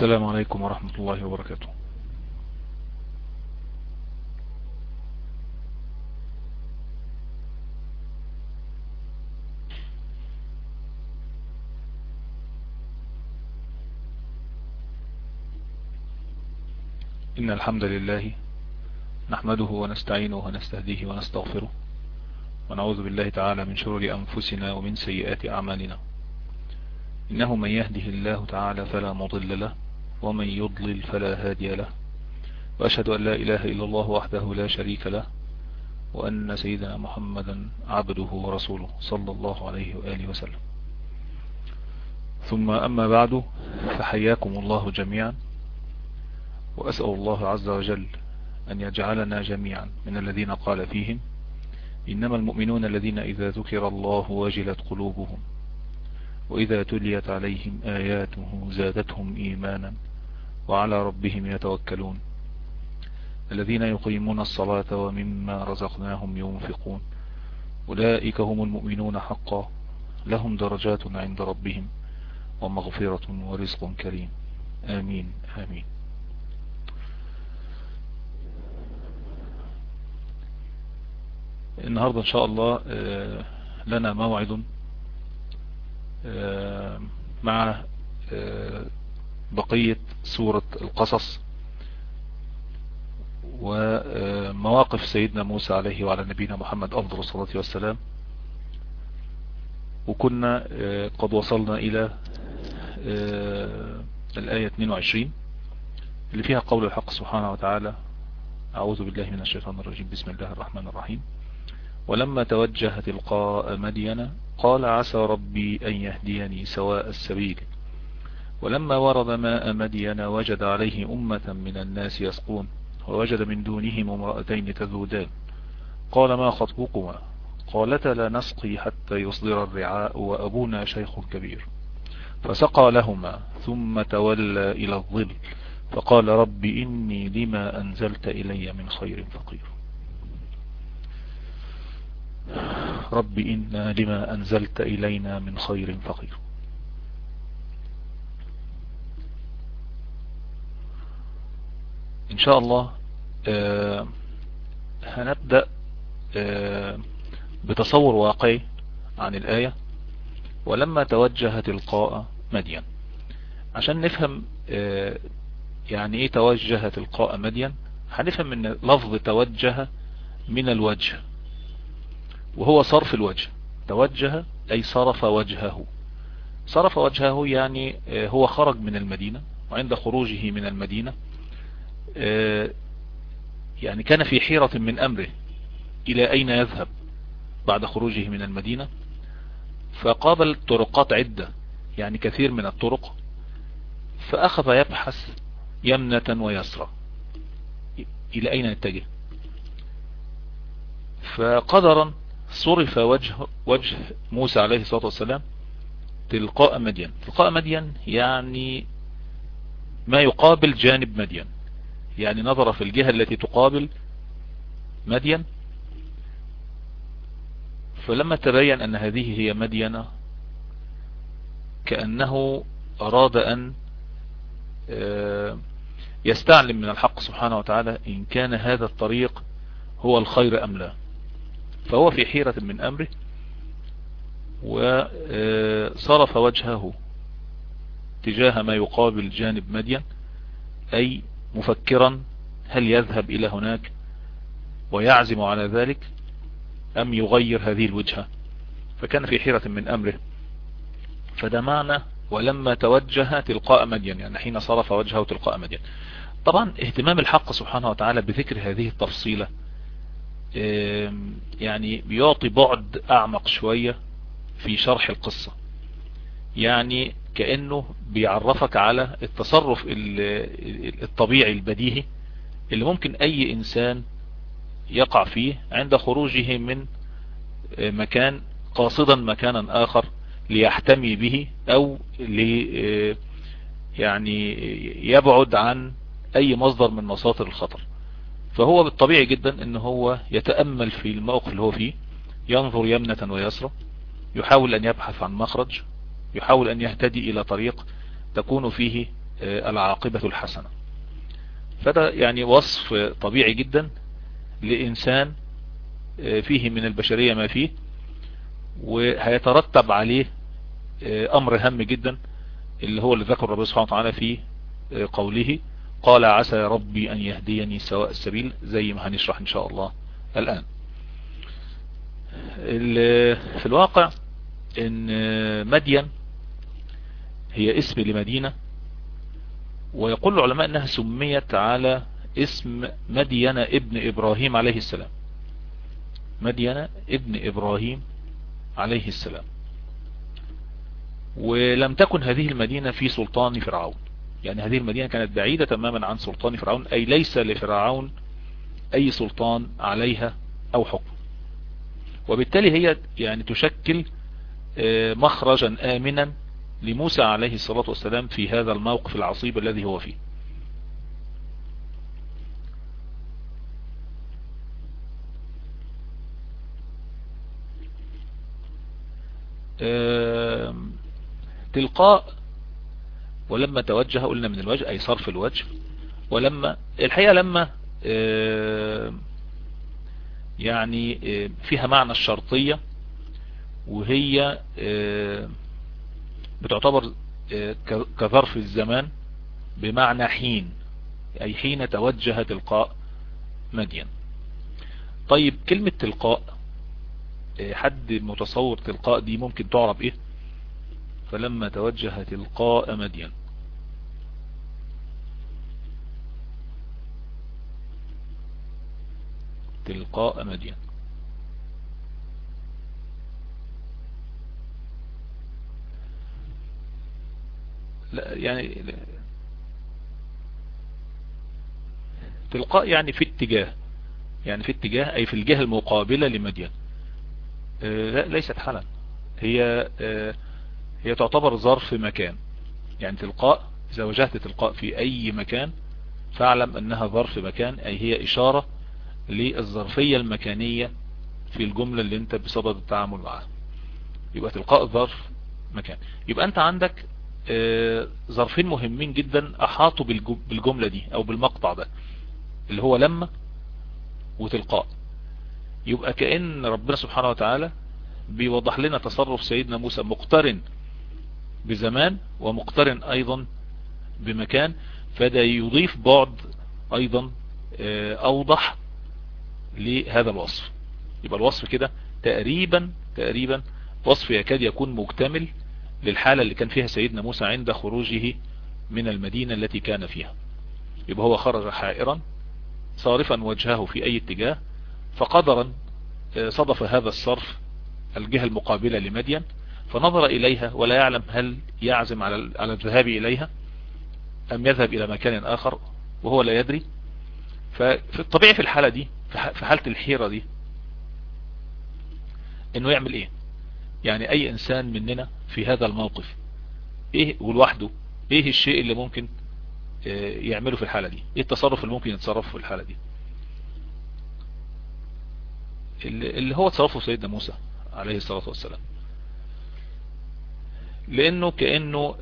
السلام عليكم ورحمة الله وبركاته. إن الحمد لله نحمده ونستعينه ونستهديه ونستغفره ونعوذ بالله تعالى من شرور أنفسنا ومن سيئات أعمالنا. إنه من يهده الله تعالى فلا مضل له ومن يضلل فلا هادي له. وأشهد أن لا إله إلا الله وحده لا شريك له. وأن سيدنا محمدا عبده ورسوله صلى الله عليه وآله وسلم. ثم أما بعد فحياكم الله جميعا. وأسأل الله عز وجل أن يجعلنا جميعا من الذين قال فيهم إنما المؤمنون الذين إذا ذكر الله وجلت قلوبهم وإذا تليت عليهم آياته زادتهم إيمانا. وعلى ربهم يتوكلون. الذين يقيمون الصلاة ومما رزقناهم ينفقون. أولئك هم المؤمنون حقا. لهم درجات عند ربهم ومغفرة ورزق كريم. آمين آمين. النهاردة إن شاء الله لنا موعد مع بقية سورة القصص ومواقف سيدنا موسى عليه وعلى نبينا محمد أفضل الصلاة والسلام. وكنا قد وصلنا إلى الآية 22 اللي فيها قول الحق سبحانه وتعالى أعوذ بالله من الشيطان الرجيم بسم الله الرحمن الرحيم. ولما توجه تلقاء مدين قال عسى ربي أن يهديني سواء السبيل. ولما ورد ماء مدين وجد عليه أمة من الناس يسقون ووجد من دونهم امرأتين تذودان. قال ما خطبكما؟ قالتا لا نسقي حتى يصدر الرعاء وأبونا شيخ كبير. فسقى لهما ثم تولى إلى الظل. فقال رب إني لما أنزلت إلي من خير فقير. رب إنا لما أنزلت إلينا من خير فقير. إن شاء الله آه هنبدأ آه بتصور واقعي عن الآية. ولما توجه تلقاء مدين. عشان نفهم آه يعني إيه توجه تلقاء مدين هنفهم إن لفظ توجه من الوجه وهو صرف الوجه. توجه أي صرف وجهه. صرف وجهه يعني هو خرج من المدينة وعند خروجه من المدينة. يعني كان في حيرة من أمره إلى أين يذهب بعد خروجه من المدينة؟ فقابل طرقات عدة يعني كثير من الطرق فأخذ يبحث يمنة ويسرى. إلى أين يتجه؟ فقدرا صرف وجه وجه موسى عليه الصلاة والسلام تلقاء مدين. تلقاء مدين يعني ما يقابل جانب مدين. يعني نظر في الجهة التي تقابل مدين. فلما تبين أن هذه هي مدينة كأنه أراد أن يستعلم من الحق سبحانه وتعالى إن كان هذا الطريق هو الخير أم لا. فهو في حيرة من أمره وصرف وجهه تجاه ما يقابل جانب مدين أي مفكرا هل يذهب إلى هناك ويعزم على ذلك أم يغير هذه الوجهة؟ فكان في حيرة من أمره. فده معنى ولما توجه تلقاء مدين يعني حين صرف وجهه تلقاء مدين. طبعا اهتمام الحق سبحانه وتعالى بذكر هذه التفصيلة يعني بيعطي بعد أعمق شوية في شرح القصة. يعني كأنه بيعرفك على التصرف الطبيعي البديهي اللي ممكن أي إنسان يقع فيه عند خروجه من مكان قاصدا مكانا آخر ليحتمي به أو لي يعني يبعد عن أي مصدر من مصادر الخطر. فهو بالطبيعي جدا إن هو يتأمل في الموقف اللي هو فيه ينظر يمنة ويسرى يحاول أن يبحث عن مخرج يحاول أن يهتدي إلى طريق تكون فيه العاقبة الحسنة. فده يعني وصف طبيعي جدا لإنسان فيه من البشرية ما فيه وهيترتب عليه أمر هام جدا اللي هو اللي ذكر ربنا سبحانه وتعالى في قوله قال عسى ربي أن يهديني سواء السبيل زي ما هنشرح إن شاء الله الآن. في الواقع إن مدين هي اسم لمدينة ويقول العلماء إنها سميت على اسم مدين ابن إبراهيم عليه السلام. مدين ابن إبراهيم عليه السلام. ولم تكن هذه المدينة في سلطان فرعون. يعني هذه المدينة كانت بعيدة تماما عن سلطان فرعون أي ليس لفرعون أي سلطان عليها أو حكم. وبالتالي هي يعني تشكل مخرجا آمنا لموسى عليه الصلاة والسلام في هذا الموقف العصيب الذي هو فيه. تلقاء ولما توجه قلنا من الوجه أي صرف الوجه ولما الحقيقة لما يعني فيها معنى الشرطية وهي بتعتبر كظرف الزمان بمعنى حين أي حين توجه تلقاء مدين. طيب كلمة تلقاء حد متصور تلقاء دي ممكن تعرب إيه؟ فلما توجه تلقاء مدين. تلقاء مدين. لا يعني تلقاء يعني في اتجاه يعني في اتجاه أي في الجهة المقابلة لمدين. لا ليست حالا. هي هي تعتبر ظرف مكان. يعني تلقاء إذا وجهت تلقاء في أي مكان فاعلم أنها ظرف مكان أي هي إشارة للظرفية المكانية في الجملة اللي أنت بصدد التعامل معها. يبقى تلقاء ظرف مكان. يبقى أنت عندك ظرفين مهمين جدا أحاطوا بالجملة دي أو بالمقطع ده اللي هو لما وتلقاء. يبقى كأن ربنا سبحانه وتعالى بيوضح لنا تصرف سيدنا موسى مقترن بزمان ومقترن أيضا بمكان فده يضيف بعد أيضا أوضح لهذا الوصف. يبقى الوصف كده تقريبا تقريبا وصف يكاد يكون مكتمل للحالة اللي كان فيها سيدنا موسى عند خروجه من المدينة التي كان فيها. يبقى هو خرج حائرا صارفا وجهه في أي اتجاه فقدرا صدف هذا الصرف الجهة المقابلة لمدين فنظر إليها ولا يعلم هل يعزم على على الذهاب إليها أم يذهب إلى مكان آخر وهو لا يدري. ففي الطبيعي في الحالة دي في حالة الحيرة دي إنه يعمل إيه؟ يعني أي إنسان مننا في هذا الموقف إيه ولوحده إيه الشيء اللي ممكن يعمله في الحالة دي؟ إيه التصرف اللي ممكن يتصرفه في الحالة دي؟ اللي هو تصرفه سيدنا موسى عليه الصلاة والسلام. لأنه كأنه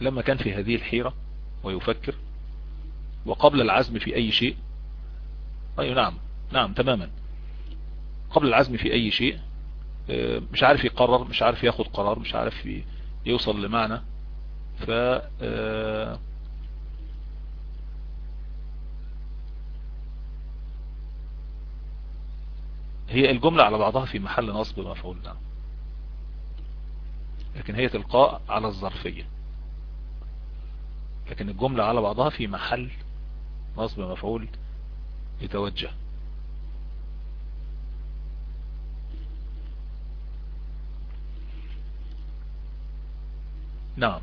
لما كان في هذه الحيرة ويفكر وقبل العزم في أي شيء اي نعم نعم تماما. قبل العزم في أي شيء مش عارف يقرر مش عارف ياخد قرار مش عارف يوصل لمعنى. ف هي الجملة على بعضها في محل نصب مفعول نعم لكن هي تلقاء على الظرفية. لكن الجملة على بعضها في محل نصب مفعول يتوجه نعم.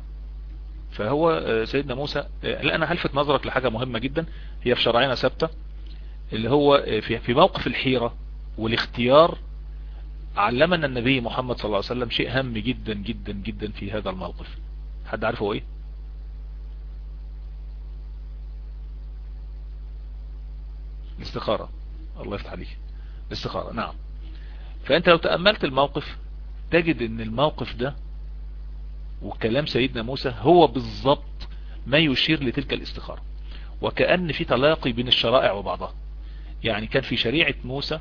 فهو سيدنا موسى لا أنا هلفت نظرك لحاجة مهمة جدا هي في شرعنا ثابتة اللي هو في موقف الحيرة والاختيار علمنا النبي محمد صلى الله عليه وسلم شيء هام جدا جدا جدا في هذا الموقف. حد عارف هو إيه؟ الاستخارة. الله يفتح عليك. الاستخارة نعم. فأنت لو تأملت الموقف تجد إن الموقف ده وكلام سيدنا موسى هو بالضبط ما يشير لتلك الاستخارة. وكأن في تلاقي بين الشرائع وبعضها. يعني كان في شريعة موسى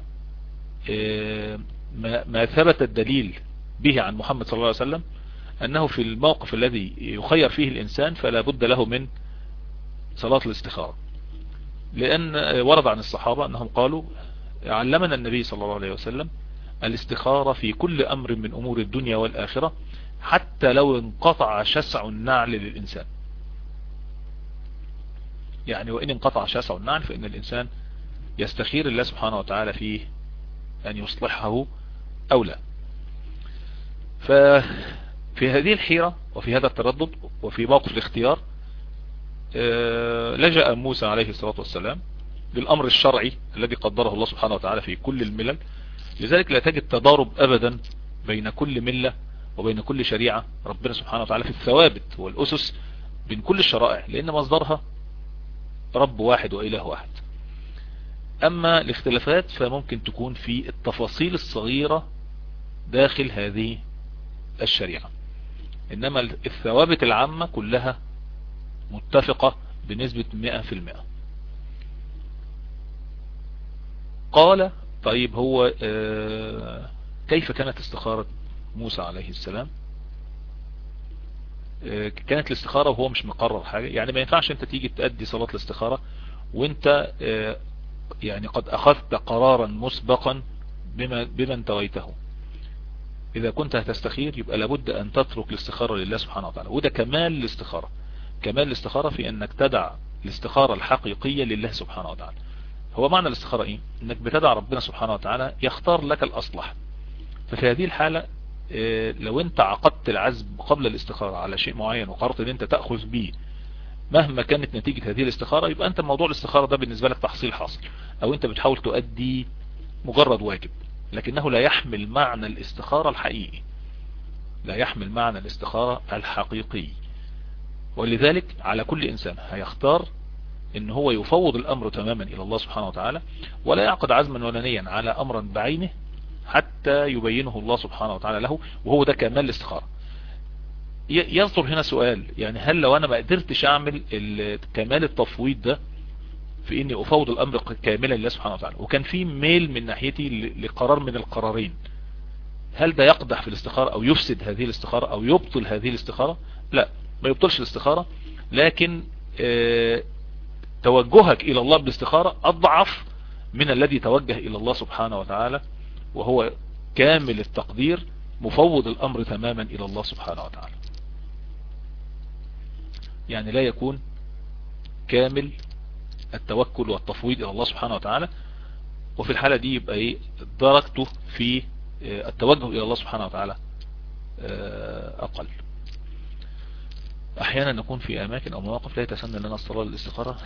آه، ما ثبت الدليل به عن محمد صلى الله عليه وسلم أنه في الموقف الذي يخير فيه الإنسان فلا بد له من صلاة الاستخارة. لأن ورد عن الصحابة أنهم قالوا علمنا النبي صلى الله عليه وسلم الاستخارة في كل أمر من أمور الدنيا والآخرة حتى لو انقطع شسع النعل للإنسان. يعني وإن انقطع شسع النعل فإن الإنسان يستخير الله سبحانه وتعالى فيه أن يصلحه أو لا. ففي هذه الحيرة وفي هذا التردد وفي موقف الاختيار آه، لجأ موسى عليه الصلاة والسلام للأمر الشرعي الذي قدره الله سبحانه وتعالى في كل الملل. لذلك لا تجد تضارب أبدا بين كل ملة وبين كل شريعة ربنا سبحانه وتعالى في الثوابت والأسس بين كل الشرائع لأن مصدرها رب واحد وإله واحد. أما الاختلافات فممكن تكون في التفاصيل الصغيرة داخل هذه الشريعة. إنما الثوابت العامة كلها متفقة بنسبة 100% قال طيب هو آه، كيف كانت استخارة موسى عليه السلام آه، كانت الاستخارة وهو مش مقرر حاجة. يعني ما ينفعش انت تيجي تأدي صلاة الاستخارة وانت آه، يعني قد أخذت قرارا مسبقا بما, بما انتويته. إذا كنت هتستخير يبقى لابد أن تترك الاستخارة لله سبحانه وتعالى. وده كمال الاستخارة. كمال الاستخارة في أنك تدع الاستخارة الحقيقية لله سبحانه وتعالى. هو معنى الاستخارة إيه؟ إنك بتدع ربنا سبحانه وتعالى يختار لك الأصلح. ففي هذه الحالة لو انت عقدت العزم قبل الاستخارة على شيء معين وقررت ان انت تأخذ به مهما كانت نتيجة هذه الاستخارة يبقى انت موضوع الاستخارة ده بالنسبة لك تحصيل حاصل أو انت بتحاول تؤدي مجرد واجب لكنه لا يحمل معنى الاستخارة الحقيقي لا يحمل معنى الاستخارة الحقيقي. ولذلك على كل إنسان هيختار إن هو يفوض الأمر تماما إلى الله سبحانه وتعالى ولا يعقد عزما ولا نيا على أمر بعينه حتى يبينه الله سبحانه وتعالى له وهو ده كمال الاستخارة. يصدر هنا سؤال يعني هل لو أنا ما قدرتش أعمل كمال التفويض ده في اني افوض الامر كاملا لله سبحانه وتعالى. وكان في ميل من ناحيتي لقرار من القرارين. هل ده يقدح في الاستخارة أو يفسد هذه الاستخارة أو يبطل هذه الاستخارة؟ لا ما يبطلش الاستخارة لكن آه توجهك إلى الله بالاستخارة أضعف من الذي توجه إلى الله سبحانه وتعالى وهو كامل التقدير مفوض الأمر تماما إلى الله سبحانه وتعالى. يعني لا يكون كامل التوكل والتفويض إلى الله سبحانه وتعالى. وفي الحالة دي يبقى إيه؟ درجته في آه، التوجه إلى الله سبحانه وتعالى آه، أقل. أحيانا نكون في أماكن أو مواقف لا يتسنى لنا الصلاة للاستخارة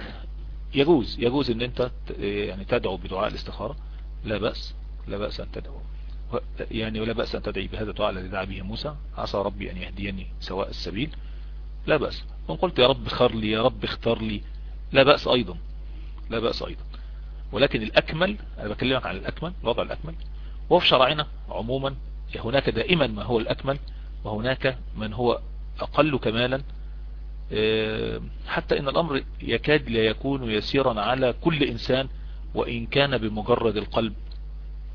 يجوز يجوز إن أنت يعني تدعو بدعاء الاستخارة. لا بأس. لا بأس أن تدعو. يعني ولا بأس أن تدعي بهذا الدعاء الذي دعا به موسى. عسى ربي أن يهديني سواء السبيل. لا بأس. وإن قلت يا رب اختار لي يا رب اختار لي لا بأس أيضا. لا بأس أيضا. ولكن الأكمل أنا بكلمك عن الأكمل الوضع الأكمل. وفي شرعنا عموما هناك دائما ما هو الأكمل وهناك من هو أقل كمالا. آه، حتى إن الأمر يكاد لا يكون يسيرا على كل إنسان وإن كان بمجرد القلب.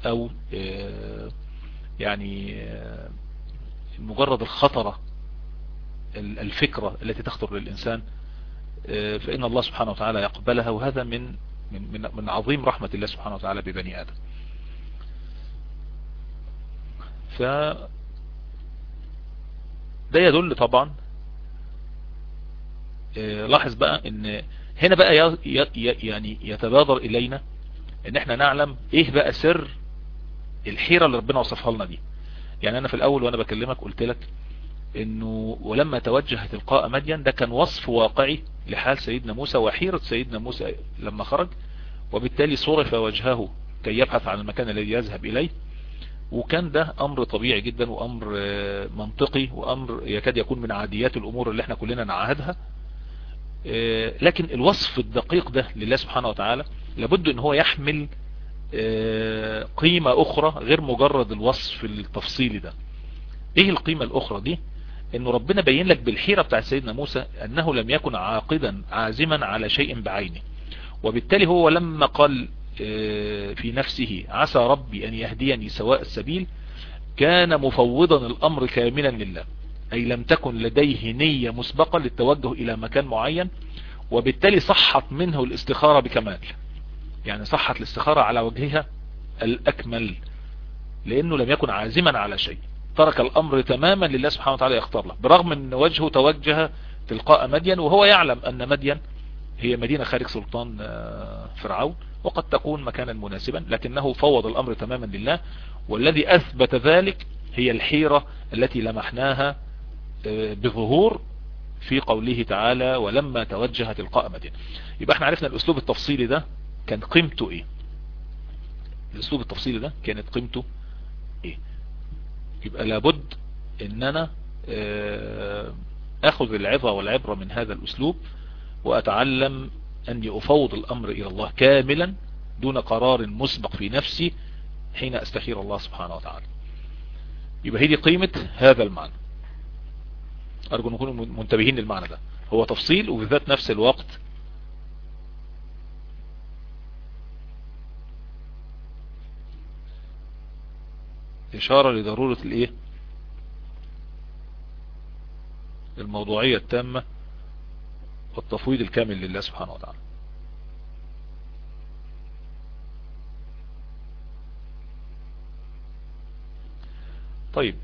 أو آه، يعني آه، مجرد الخطرة الفكرة التي تخطر للإنسان فإن الله سبحانه وتعالى يقبلها وهذا من من من عظيم رحمة الله سبحانه وتعالى ببني آدم. ف ده يدل طبعا لاحظ بقى إن هنا بقى يعني يتبادر إلينا إن إحنا نعلم إيه بقى سر الحيرة اللي ربنا وصفها لنا دي. يعني أنا في الأول وأنا بكلمك قلت لك إنه ولما توجه تلقاء مدين ده كان وصف واقعي لحال سيدنا موسى وحيرة سيدنا موسى لما خرج وبالتالي صرف وجهه كي يبحث عن المكان الذي يذهب إليه. وكان ده أمر طبيعي جدا وأمر منطقي وأمر يكاد يكون من عاديات الأمور اللي إحنا كلنا نعهدها. لكن الوصف الدقيق ده لله سبحانه وتعالى لابد إن هو يحمل قيمة أخرى غير مجرد الوصف التفصيلي ده. إيه القيمة الأخرى دي؟ إنه ربنا بين لك بالحيرة بتاع سيدنا موسى أنه لم يكن عاقدا عازما على شيء بعينه. وبالتالي هو لما قال آه، في نفسه عسى ربي أن يهديني سواء السبيل كان مفوضا الأمر كاملا لله. أي لم تكن لديه نية مسبقة للتوجه إلى مكان معين وبالتالي صحت منه الاستخارة بكمال. يعني صحت الاستخارة على وجهها الأكمل لأنه لم يكن عازما على شيء. ترك الأمر تماما لله سبحانه وتعالى يختار له. برغم إن وجهه توجه تلقاء مدين وهو يعلم أن مدين هي مدينة خارج سلطان آه، فرعون وقد تكون مكانا مناسبا لكنه فوض الأمر تماما لله والذي أثبت ذلك هي الحيرة التي لمحناها آه، بظهور في قوله تعالى ولما توجه تلقاء مدينة يبقى إحنا عرفنا الأسلوب التفصيلي ده كان قيمته إيه؟ الأسلوب التفصيلي ده كانت قيمته إيه؟ يبقى لابد إن أنا آه، آخذ العظة والعبرة من هذا الأسلوب وأتعلم اني افوض الأمر إلى الله كاملا دون قرار مسبق في نفسي حين أستخير الله سبحانه وتعالى. يبقى هي دي قيمة هذا المعنى. أرجو نكون منتبهين للمعنى ده. هو تفصيل وبذات نفس الوقت إشارة لضرورة الإيه؟ الموضوعية التامة والتفويض الكامل لله سبحانه وتعالى. طيب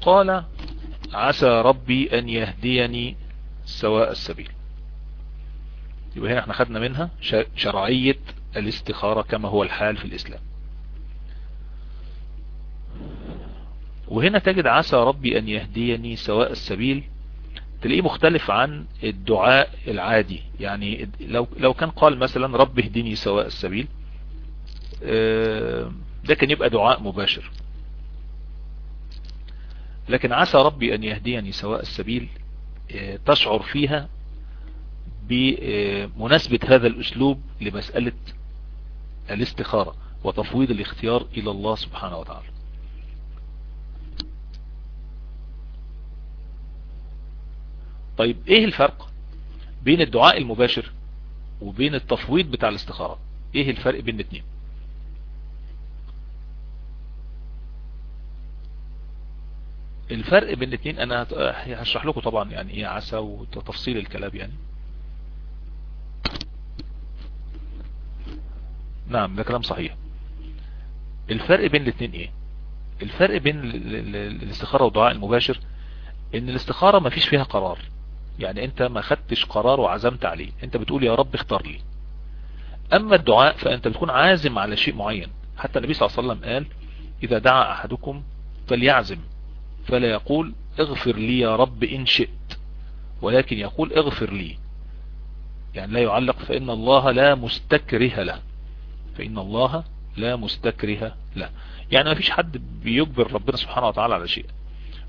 قال عسى ربي أن يهديني سواء السبيل. يبقى هنا إحنا خدنا منها شرعية الاستخارة كما هو الحال في الإسلام. وهنا تجد عسى ربي أن يهديني سواء السبيل. تلاقيه مختلف عن الدعاء العادي. يعني لو لو كان قال مثلا رب اهدني سواء السبيل آه، ده كان يبقى دعاء مباشر. لكن عسى ربي أن يهديني سواء السبيل آه، تشعر فيها بمناسبة هذا الأسلوب لمسألة الاستخارة وتفويض الاختيار إلى الله سبحانه وتعالى. طيب إيه الفرق بين الدعاء المباشر وبين التفويض بتاع الاستخارة؟ إيه الفرق بين الاثنين الفرق بين الاثنين أنا هشرح لكم طبعا يعني إيه عسى وتفصيل الكلام يعني. نعم ده كلام صحيح. الفرق بين الاثنين إيه؟ الفرق بين الاستخارة والدعاء المباشر إن الاستخارة ما فيش فيها قرار. يعني انت ما خدتش قرار وعزمت عليه. انت بتقول يا رب اختار لي. أما الدعاء فأنت بتكون عازم على شيء معين. حتى النبي صلى الله عليه وسلم قال إذا دعا أحدكم فليعزم فلا يقول اغفر لي يا رب إن شئت ولكن يقول اغفر لي. يعني لا يعلق فإن الله لا مستكره له. فإن الله لا مستكره له. يعني ما فيش حد بيجبر ربنا سبحانه وتعالى على شيء.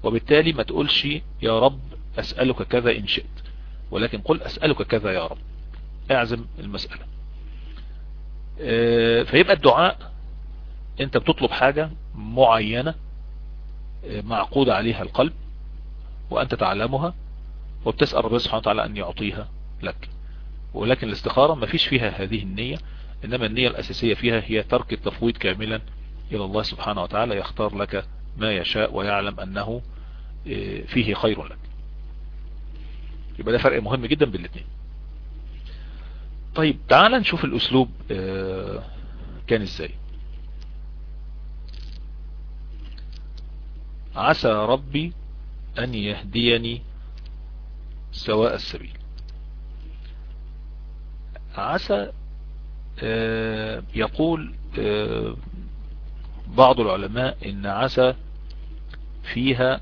وبالتالي ما تقولش يا رب أسألك كذا إن شئت. ولكن قل أسألك كذا يا رب. أعزم المسألة. آه، فيبقى الدعاء أنت بتطلب حاجة معينة آه، معقود عليها القلب وأنت تعلمها وبتسأل ربنا سبحانه وتعالى أن يعطيها لك. ولكن الاستخارة ما فيش فيها هذه النية إنما النية الأساسية فيها هي ترك التفويض كاملا إلى الله سبحانه وتعالى يختار لك ما يشاء ويعلم أنه آه، فيه خير لك. يبقى ده فرق مهم جدا بين الاثنين. طيب تعال نشوف الأسلوب آه، كان إزاي. عسى ربي أن يهديني سواء السبيل. عسى آه، يقول آه، بعض العلماء إن عسى فيها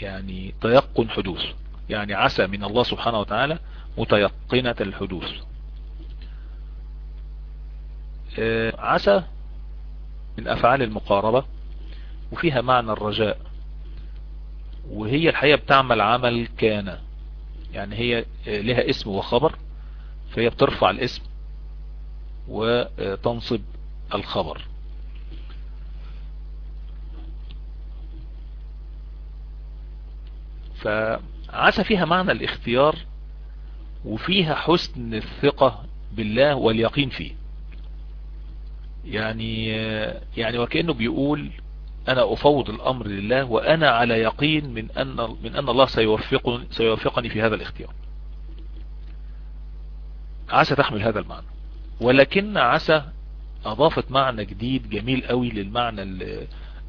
يعني تيقن حدوث يعني عسى من الله سبحانه وتعالى متيقنة الحدوث. آه، عسى من أفعال المقاربة وفيها معنى الرجاء وهي الحقيقة بتعمل عمل كان يعني هي آه، لها اسم وخبر فهي بترفع الاسم وتنصب الخبر. فعسى فيها معنى الاختيار وفيها حسن الثقة بالله واليقين فيه. يعني يعني وكأنه بيقول أنا أفوض الأمر لله وأنا على يقين من أن من أن الله سيوفقني سيوفقني في هذا الاختيار. عسى تحمل هذا المعنى. ولكن عسى أضافت معنى جديد جميل قوي للمعنى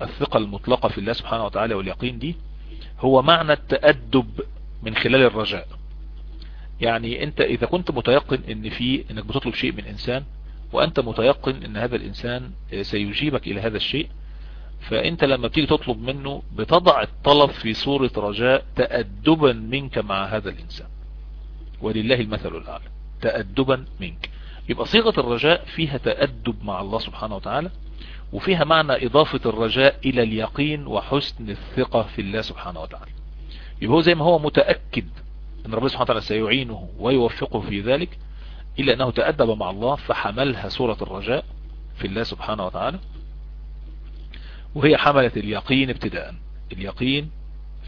الثقة المطلقة في الله سبحانه وتعالى واليقين دي. هو معنى التأدب من خلال الرجاء. يعني أنت إذا كنت متيقن إن في إنك بتطلب شيء من إنسان وأنت متيقن إن هذا الإنسان سيجيبك إلى هذا الشيء فأنت لما بتيجي تطلب منه بتضع الطلب في صورة رجاء تأدبا منك مع هذا الإنسان. ولله المثل الأعلى. تأدبا منك. يبقى صيغة الرجاء فيها تأدب مع الله سبحانه وتعالى؟ وفيها معنى إضافة الرجاء إلى اليقين وحسن الثقة في الله سبحانه وتعالى. يبقى هو زي ما هو متأكد إن ربنا سبحانه وتعالى سيعينه ويوفقه في ذلك إلا أنه تأدب مع الله فحملها سورة الرجاء في الله سبحانه وتعالى وهي حملت اليقين ابتداء اليقين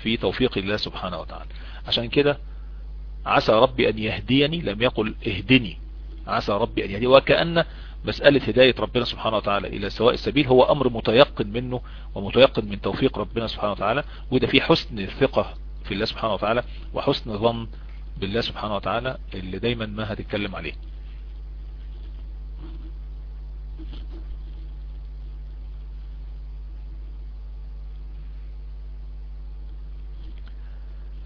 في توفيق الله سبحانه وتعالى. عشان كده عسى ربي أن يهديني لم يقل اهدني عسى ربي أن يهدي وكأن مسألة هداية ربنا سبحانه وتعالى إلى سواء السبيل هو أمر متيقن منه ومتيقن من توفيق ربنا سبحانه وتعالى وده فيه حسن الثقة في الله سبحانه وتعالى وحسن ظن بالله سبحانه وتعالى اللي دايما ما هتتكلم عليه.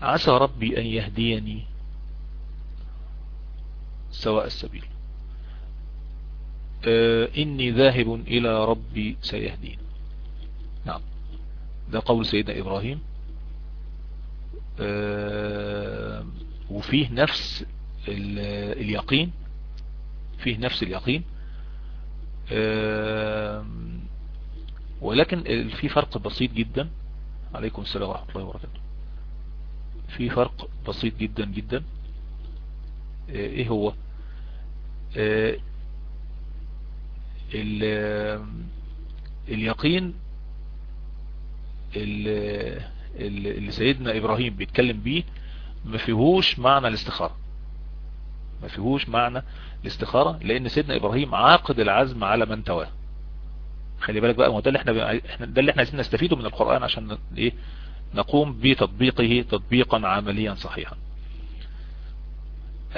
عسى ربي أن يهديني سواء السبيل. إني ذاهب إلى ربي سيهدين. نعم. ده قول سيدنا إبراهيم. آه وفيه نفس اليقين. فيه نفس اليقين. آه ولكن في فرق بسيط جدا. عليكم السلام ورحمة الله وبركاته. في فرق بسيط جدا جدا. إيه هو؟ اليقين اللي سيدنا إبراهيم بيتكلم بيه ما فيهوش معنى الاستخارة. ما فيهوش معنى الاستخارة لأن سيدنا إبراهيم عاقد العزم على من تواه. خلي بالك بقى ده اللي إحنا ده اللي إحنا عايزين نستفيده من القرآن عشان إيه؟ نقوم بتطبيقه تطبيقا عمليا صحيحا.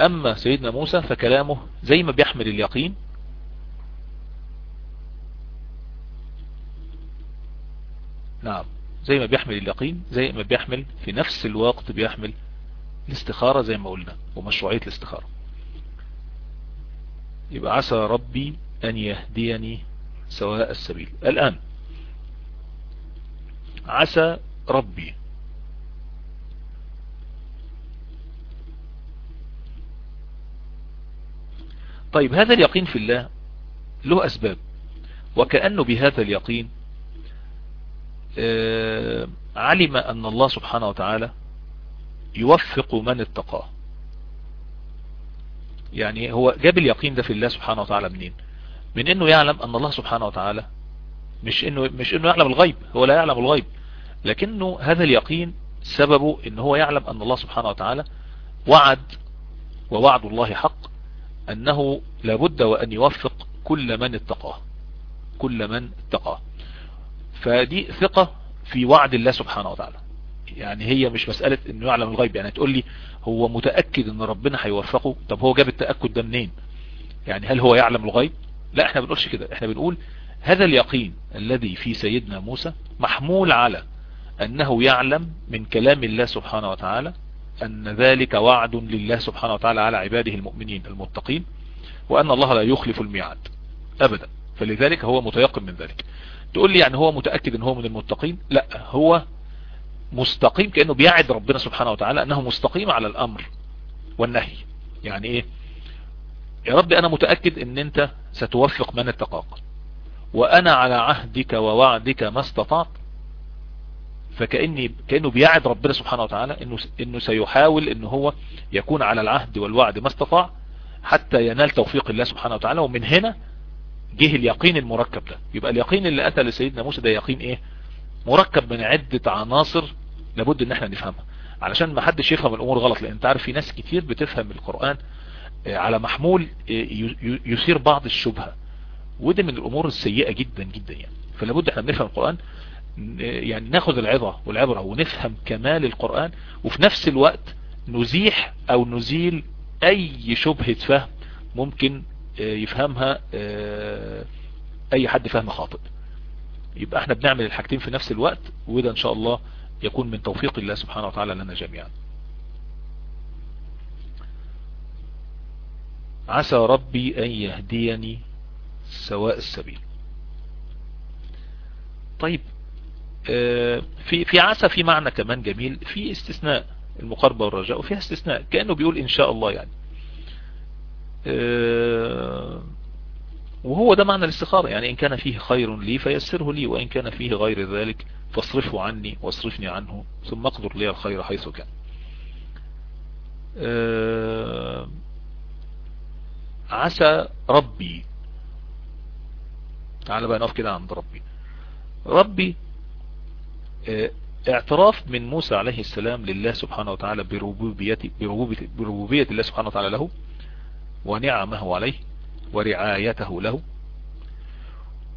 أما سيدنا موسى فكلامه زي ما بيحمل اليقين نعم. زي ما بيحمل اليقين زي ما بيحمل في نفس الوقت بيحمل الاستخارة زي ما قلنا ومشروعية الاستخارة. يبقى عسى ربي أن يهديني سواء السبيل. الآن عسى ربي طيب هذا اليقين في الله له أسباب وكأنه بهذا اليقين علم أن الله سبحانه وتعالى يوفق من اتقاه. يعني هو جاب اليقين ده في الله سبحانه وتعالى منين؟ من إنه يعلم أن الله سبحانه وتعالى مش إنه مش إنه يعلم الغيب هو لا يعلم الغيب لكنه هذا اليقين سببه إن هو يعلم أن الله سبحانه وتعالى وعد ووعد الله حق أنه لابد وأن يوفق كل من اتقاه كل من اتقاه. فدي ثقة في وعد الله سبحانه وتعالى. يعني هي مش مسألة إنه يعلم الغيب يعني تقول لي هو متأكد إن ربنا هيوفقه طب هو جاب التأكد ده منين؟ يعني هل هو يعلم الغيب؟ لا إحنا بنقولش كده إحنا بنقول هذا اليقين الذي في سيدنا موسى محمول على أنه يعلم من كلام الله سبحانه وتعالى أن ذلك وعد لله سبحانه وتعالى على عباده المؤمنين المتقين وأن الله لا يخلف الميعاد ابدا. فلذلك هو متيقن من ذلك. تقول لي يعني هو متأكد إن هو من المتقين؟ لا هو مستقيم كأنه بيعد ربنا سبحانه وتعالى أنه مستقيم على الأمر والنهي. يعني إيه؟ يا رب أنا متأكد إن أنت ستوفق من اتقاك. وأنا على عهدك ووعدك ما استطعت فكأني كأنه بيعد ربنا سبحانه وتعالى إنه, إنه سيحاول انه هو يكون على العهد والوعد ما استطاع حتى ينال توفيق الله سبحانه وتعالى. ومن هنا جه اليقين المركب ده. يبقى اليقين اللي أتى لسيدنا موسى ده يقين إيه؟ مركب من عدة عناصر لابد إن إحنا نفهمها. علشان ما حدش يفهم الأمور غلط لأن أنت عارف في ناس كتير بتفهم القرآن على محمول يثير بعض الشبهة. وده من الأمور السيئة جدا جدا يعني. فلابد إحنا بنفهم القرآن يعني ناخد العظة والعبرة ونفهم كمال القرآن وفي نفس الوقت نزيح أو نزيل أي شبهة فهم ممكن يفهمها أي حد فهم خاطئ. يبقى إحنا بنعمل الحاجتين في نفس الوقت وده إن شاء الله يكون من توفيق الله سبحانه وتعالى لنا جميعا. عسى ربي أن يهديني سواء السبيل. طيب في في عسى في معنى كمان جميل في استثناء المقاربة والرجاء وفيها استثناء كأنه بيقول إن شاء الله يعني. وهو ده معنى الاستخارة. يعني إن كان فيه خير لي فيسره لي وإن كان فيه غير ذلك فاصرفه عني واصرفني عنه ثم أقدر لي الخير حيث كان. عسى ربي تعال بقى نقف كده عند ربي. ربي اعتراف من موسى عليه السلام لله سبحانه وتعالى بربوبية, بربوبية الله سبحانه وتعالى له ونعمه عليه ورعايته له.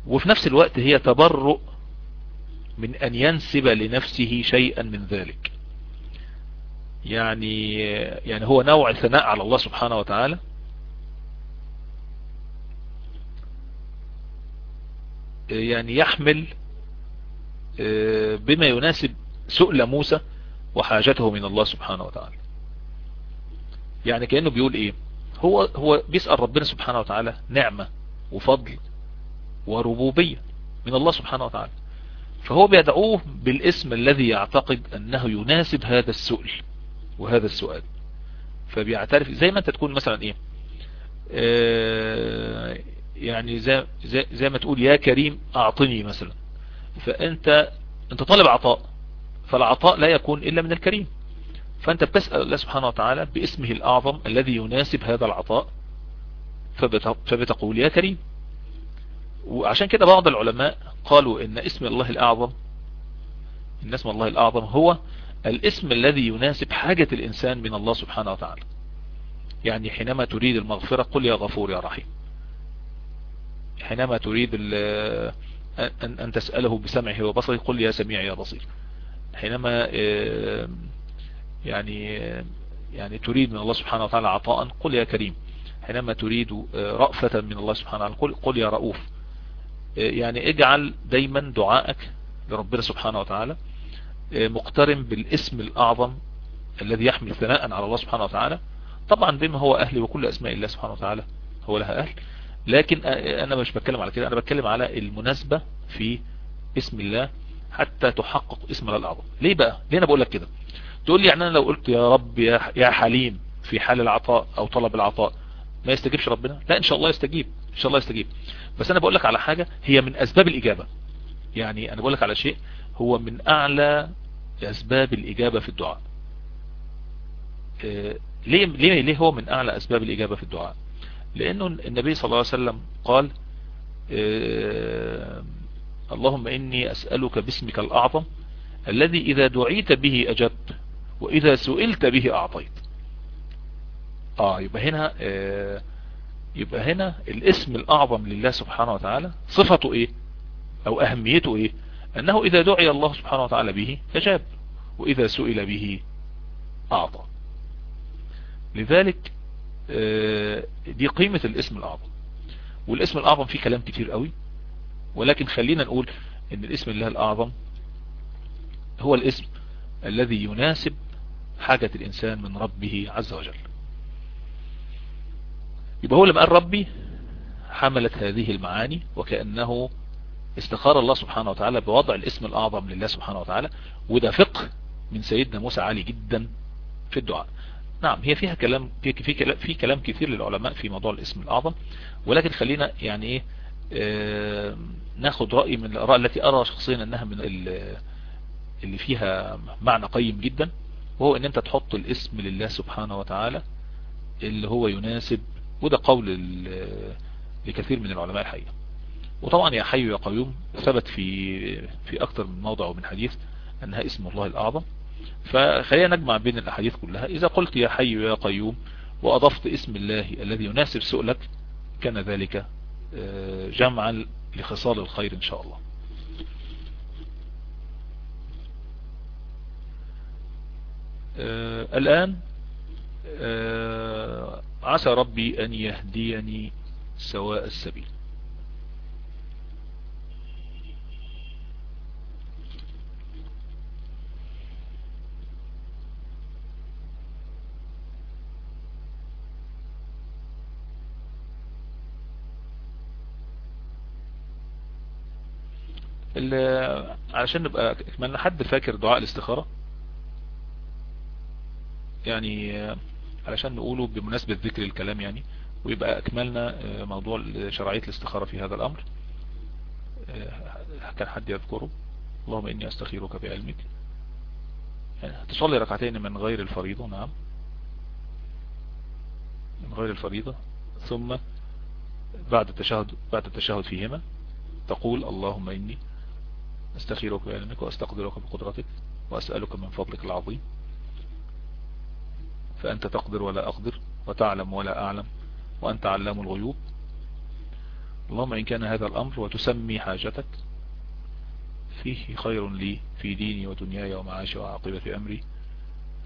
وفي نفس الوقت هي تبرؤ من أن ينسب لنفسه شيئا من ذلك. يعني يعني هو نوع ثناء على الله سبحانه وتعالى. يعني يحمل بما يناسب سؤل موسى وحاجته من الله سبحانه وتعالى. يعني كأنه بيقول إيه؟ هو هو بيسأل ربنا سبحانه وتعالى نعمة وفضل وربوبية من الله سبحانه وتعالى. فهو بيدعوه بالاسم الذي يعتقد أنه يناسب هذا السؤل وهذا السؤال. فبيعترف زي ما أنت تكون مثلا إيه؟ آه يعني زي, زي, زي ما تقول يا كريم أعطني مثلا. فأنت أنت طالب عطاء فالعطاء لا يكون إلا من الكريم. فأنت بتسأل الله سبحانه وتعالى باسمه الأعظم الذي يناسب هذا العطاء فبتقول يا كريم. وعشان كده بعض العلماء قالوا إن اسم الله الأعظم إن اسم الله الأعظم هو الاسم الذي يناسب حاجة الإنسان من الله سبحانه وتعالى. يعني حينما تريد المغفرة قل يا غفور يا رحيم. حينما تريد أن, أن تسأله بسمعه وبصره قل يا سميع يا بصير. حينما يعني يعني تريد من الله سبحانه وتعالى عطاء قل يا كريم. حينما تريد رأفة من الله سبحانه وتعالى قل, قل يا رؤوف. يعني اجعل دايما دعائك لربنا سبحانه وتعالى مقترن بالاسم الأعظم الذي يحمل ثناء على الله سبحانه وتعالى. طبعا بما هو أهل وكل أسماء الله سبحانه وتعالى هو لها أهل. لكن أنا مش بتكلم على كده. أنا بتكلم على المناسبة في اسم الله حتى تحقق اسم الله الأعظم. ليه بقى؟ ليه أنا بقول لك كده؟ تقول لي يعني أنا لو قلت يا رب يا حليم في حال العطاء أو طلب العطاء ما يستجيبش ربنا؟ لا إن شاء الله يستجيب إن شاء الله يستجيب. بس أنا بقول لك على حاجة هي من أسباب الإجابة. يعني أنا بقول لك على شيء هو من أعلى أسباب الإجابة في الدعاء. ليه ليه ليه هو من أعلى أسباب الإجابة في الدعاء؟ لأنه النبي صلى الله عليه وسلم قال اللهم إني أسألك باسمك الأعظم الذي إذا دعيت به أجبت. وإذا سئلت به أعطيت. آه يبقى هنا آه يبقى هنا الاسم الأعظم لله سبحانه وتعالى صفته إيه؟ أو أهميته إيه؟ أنه إذا دعي الله سبحانه وتعالى به أجاب وإذا سئل به أعطى. لذلك آه دي قيمة الاسم الأعظم. والاسم الأعظم فيه كلام كتير قوي ولكن خلينا نقول إن الاسم الله الأعظم هو الاسم الذي يناسب حاجة الإنسان من ربه عز وجل. يبقى هو لما قال ربي حملت هذه المعاني وكأنه استخار الله سبحانه وتعالى بوضع الاسم الأعظم لله سبحانه وتعالى وده فقه من سيدنا موسى عالي جدا في الدعاء. نعم هي فيها كلام في, في, في كلام كثير للعلماء في موضوع الاسم الأعظم ولكن خلينا يعني إيه آه ناخد رأي من الآراء التي أرى شخصيا أنها من اللي فيها معنى قيم جدا. وهو أن أنت تحط الاسم لله سبحانه وتعالى اللي هو يناسب وده قول لكثير من العلماء الحقيقة. وطبعا يا حي يا قيوم ثبت في في أكثر من موضع ومن حديث أنها اسم الله الأعظم. فخلينا نجمع بين الأحاديث كلها. إذا قلت يا حي يا قيوم وأضفت اسم الله الذي يناسب سؤلك كان ذلك آه، جمعا لخصال الخير إن شاء الله آه، الآن آه، عسى ربي أن يهديني سواء السبيل. علشان نبقى كمان حد فاكر دعاء الاستخارة؟ يعني علشان نقوله بمناسبة ذكر الكلام يعني ويبقى أكملنا موضوع شرعية الاستخارة في هذا الأمر. كان حد يذكره؟ اللهم إني أستخيرك بعلمك. يعني تصلي ركعتين من غير الفريضة نعم. من غير الفريضة. ثم بعد التشهد بعد التشهد فيهما تقول اللهم إني أستخيرك بعلمك وأستقدرك بقدرتك وأسألك من فضلك العظيم. فأنت تقدر ولا أقدر وتعلم ولا أعلم وأنت علام الغيوب. اللهم إن كان هذا الأمر وتسمي حاجتك فيه خير لي في ديني ودنياي ومعاشي وعاقبة أمري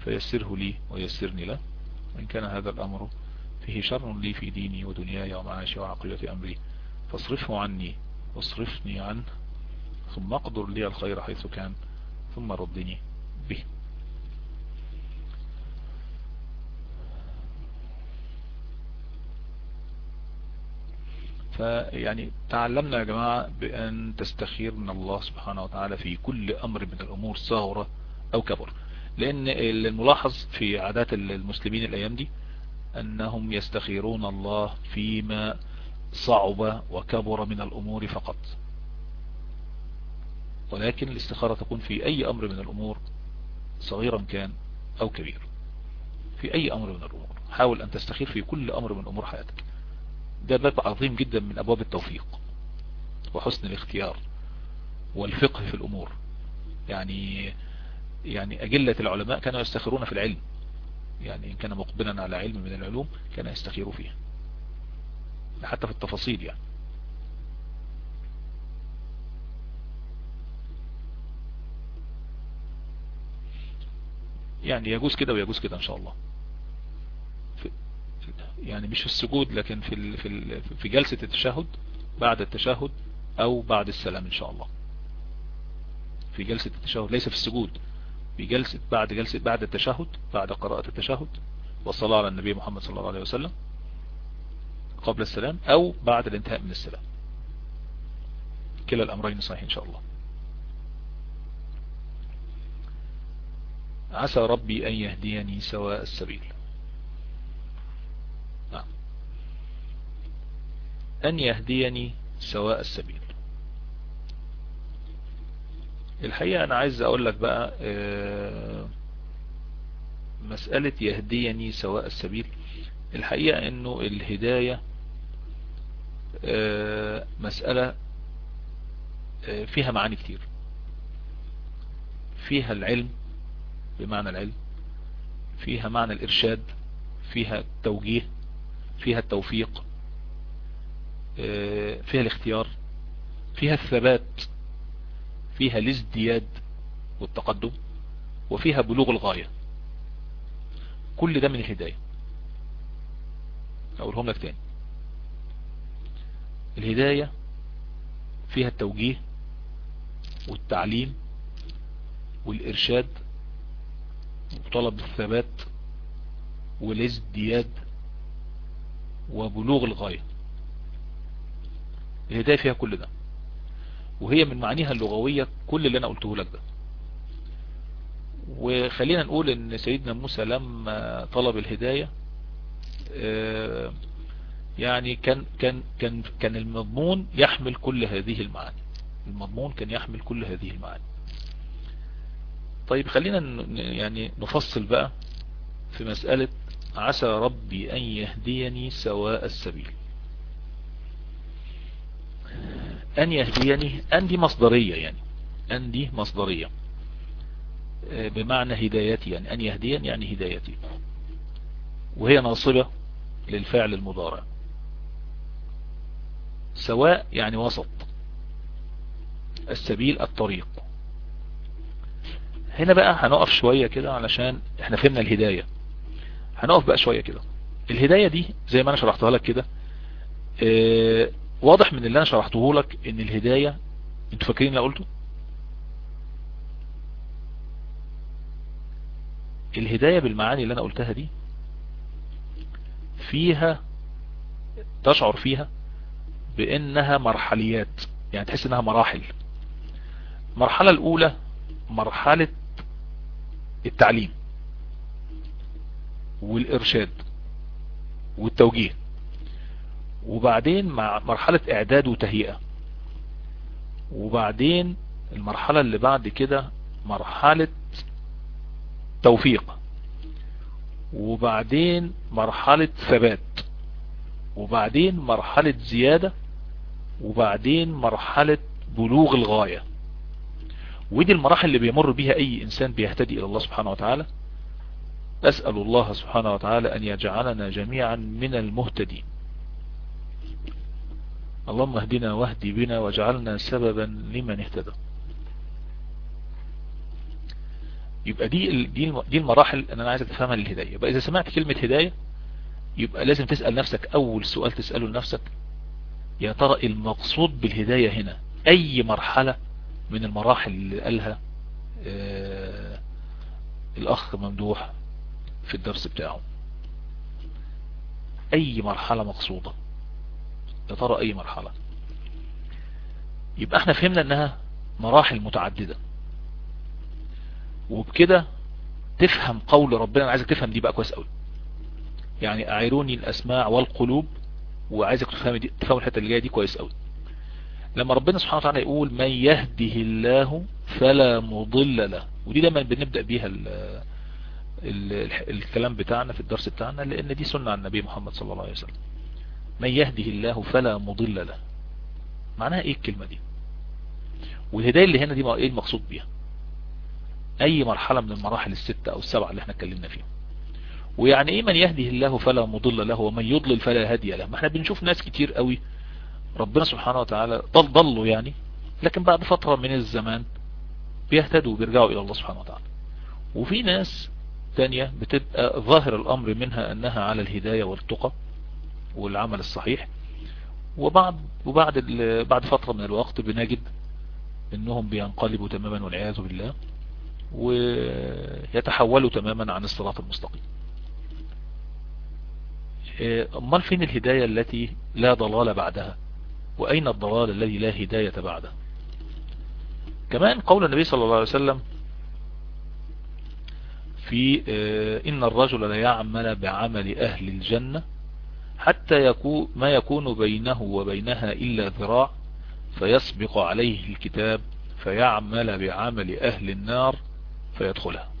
فيسره لي ويسرني له. وإن كان هذا الأمر فيه شر لي في ديني ودنياي ومعاشي وعاقبة أمري فاصرفه عني واصرفني عنه ثم أقدر لي الخير حيث كان ثم ردني به. فيعني تعلمنا يا جماعة بأن تستخير من الله سبحانه وتعالى في كل أمر من الأمور صغرة أو كبر. لأن الملاحظ في عادات المسلمين الأيام دي أنهم يستخيرون الله فيما صعب وكبر من الأمور فقط. ولكن الاستخارة تكون في أي أمر من الأمور صغيرا كان أو كبير. في أي أمر من الأمور. حاول أن تستخير في كل أمر من أمور حياتك. ده باب عظيم جدا من أبواب التوفيق وحسن الاختيار والفقه في الأمور. يعني يعني أجلة العلماء كانوا يستخيرون في العلم. يعني إن كان مقبلا على علم من العلوم كان يستخير فيها حتى في التفاصيل يعني. يعني يجوز كده ويجوز كده إن شاء الله. يعني مش في السجود لكن في في في جلسة التشهد بعد التشهد أو بعد السلام إن شاء الله. في جلسة التشهد ليس في السجود. في جلسة بعد جلسة بعد التشهد بعد قراءة التشهد والصلاة على النبي محمد صلى الله عليه وسلم قبل السلام أو بعد الانتهاء من السلام. كلا الأمرين صحيح إن شاء الله. عسى ربي أن يهديني سواء السبيل نعم أن يهديني سواء السبيل. الحقيقة أنا عايز أقول لك بقى آه، مسألة يهديني سواء السبيل. الحقيقة أنه الهداية آه، مسألة آه، فيها معاني كتير. فيها العلم بمعنى العلم. فيها معنى الإرشاد. فيها التوجيه. فيها التوفيق. فيها الاختيار فيها الثبات فيها الازدياد والتقدم وفيها بلوغ الغاية. كل ده من الهداية. أقولهم لك تاني. الهداية فيها التوجيه والتعليم والإرشاد وطلب الثبات والازدياد وبلوغ الغاية. الهداية فيها كل ده. وهي من معانيها اللغوية كل اللي أنا قلته لك ده. وخلينا نقول إن سيدنا موسى لما طلب الهداية آه، يعني كان كان كان كان المضمون يحمل كل هذه المعاني. المضمون كان يحمل كل هذه المعاني. طيب خلينا يعني نفصل بقى في مسألة عسى ربي أن يهديني سواء السبيل. أن يهديني أن دي مصدرية يعني أن دي مصدرية. بمعنى هدايتي يعني أن يهدين يعني هدايتي. وهي ناصبة للفعل المضارع. سواء يعني وسط. السبيل الطريق. هنا بقى هنقف شوية كده علشان إحنا فهمنا الهداية. هنقف بقى شوية كده. الهداية دي زي ما أنا شرحتها لك كده آه واضح من اللي أنا شرحته لك إن الهداية أنتوا فاكرين اللي قلته؟ الهداية بالمعاني اللي أنا قلتها دي فيها تشعر فيها بإنها مرحليات يعني تحس إنها مراحل. المرحلة الأولى مرحلة التعليم والإرشاد والتوجيه. وبعدين مع مرحلة إعداد وتهيئة. وبعدين المرحلة اللي بعد كده مرحلة توفيق. وبعدين مرحلة ثبات. وبعدين مرحلة زيادة. وبعدين مرحلة بلوغ الغاية. ودي المراحل اللي بيمر بيها أي إنسان بيهتدي إلى الله سبحانه وتعالى. أسأل الله سبحانه وتعالى أن يجعلنا جميعا من المهتدين. اللهم اهدنا واهدي بنا واجعلنا سببا لمن اهتدى. يبقى دي دي المراحل اللي أنا عايزك تفهمها للهداية. يبقى إذا سمعت كلمة هداية يبقى لازم تسأل نفسك أول سؤال تسأله لنفسك يا ترى المقصود بالهداية هنا أي مرحلة من المراحل اللي قالها آه الأخ ممدوح في الدرس بتاعه؟ أي مرحلة مقصودة؟ يا ترى أي مرحلة؟ يبقى إحنا فهمنا إنها مراحل متعددة. وبكده تفهم قول ربنا. أنا عايزك تفهم دي بقى كويس قوي يعني أعيروني الأسماع والقلوب وعايزك تفهم دي تفهم الحتة اللي جاية دي كويس قوي لما ربنا سبحانه وتعالى يقول من يهده الله فلا مضل له. ودي دايما بنبدأ بيها ال ال الكلام بتاعنا في الدرس بتاعنا لأن دي سنة عن النبي محمد صلى الله عليه وسلم. من يهده الله فلا مضل له. معناها إيه الكلمة دي؟ والهداية اللي هنا دي إيه المقصود بيها؟ أي مرحلة من المراحل الستة أو السبعة اللي إحنا اتكلمنا فيها. ويعني إيه من يهده الله فلا مضل له ومن يضلل فلا هادي له؟ ما إحنا بنشوف ناس كتير قوي ربنا سبحانه وتعالى ضل ضلوا يعني لكن بعد فترة من الزمان بيهتدوا وبيرجعوا إلى الله سبحانه وتعالى. وفي ناس تانية بتبقى ظاهر الأمر منها أنها على الهداية والتقى. والعمل الصحيح. وبعد وبعد بعد فترة من الوقت بنجد إنهم بينقلبوا تماما والعياذ بالله ويتحولوا تماما عن الصراط المستقيم. أمال فين الهداية التي لا ضلال بعدها؟ وأين الضلال الذي لا هداية بعده؟ كمان قول النبي صلى الله عليه وسلم في إن الرجل لا يعمل بعمل أهل الجنة حتى يكون ما يكون بينه وبينها إلا ذراع فيسبق عليه الكتاب فيعمل بعمل أهل النار فيدخلها.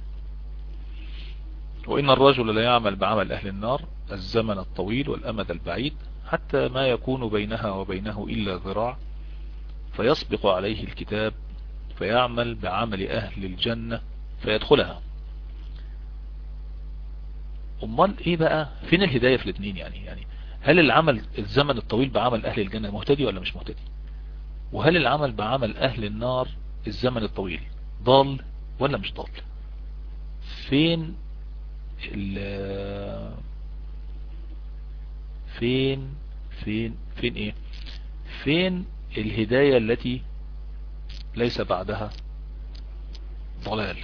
وإن الرجل لا يعمل بعمل أهل النار الزمن الطويل والأمد البعيد حتى ما يكون بينها وبينه إلا ذراع فيسبق عليه الكتاب فيعمل بعمل أهل الجنة فيدخلها. أمال إيه بقى؟ فين الهداية في الاثنين يعني؟ يعني هل العمل الزمن الطويل بعمل أهل الجنة مهتدي ولا مش مهتدي؟ وهل العمل بعمل أهل النار الزمن الطويل ضال ولا مش ضال؟ فين ال فين فين فين إيه؟ فين الهداية التي ليس بعدها ضلال؟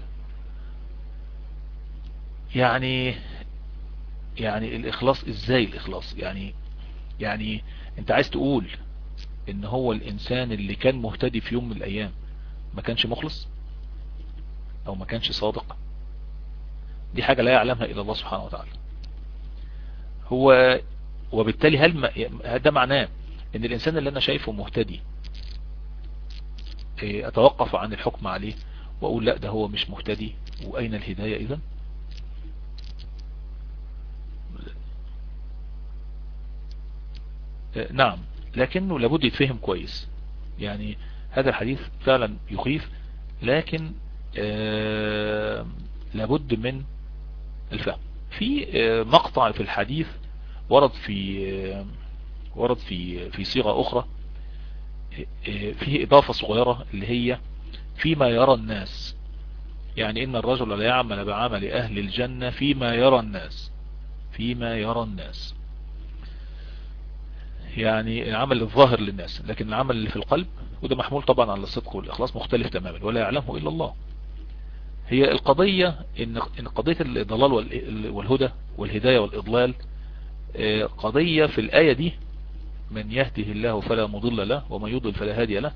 يعني يعني الإخلاص إزاي الإخلاص؟ يعني يعني أنت عايز تقول إن هو الإنسان اللي كان مهتدي في يوم من الأيام ما كانش مخلص؟ أو ما كانش صادق؟ دي حاجة لا يعلمها إلا الله سبحانه وتعالى. هو وبالتالي هل ما ده معناه إن الإنسان اللي أنا شايفه مهتدي أتوقف عن الحكم عليه وأقول لا ده هو مش مهتدي؟ وأين الهداية اذا نعم. لكنه لابد يتفهم كويس. يعني هذا الحديث فعلا يخيف لكن لابد من الفهم. في مقطع في الحديث ورد في ورد في في صيغة أخرى فيه إضافة صغيرة اللي هي فيما يرى الناس. يعني إن الرجل لا يعمل بعمل أهل الجنة فيما يرى الناس. فيما يرى الناس. يعني العمل الظاهر للناس لكن العمل اللي في القلب وده محمول طبعا على الصدق والإخلاص مختلف تماما ولا يعلمه إلا الله. هي القضية إن قضية الضلال والهدى والهداية والإضلال آه، قضية في الآية دي من يهده الله فلا مضل له ومن يضل فلا هادي له.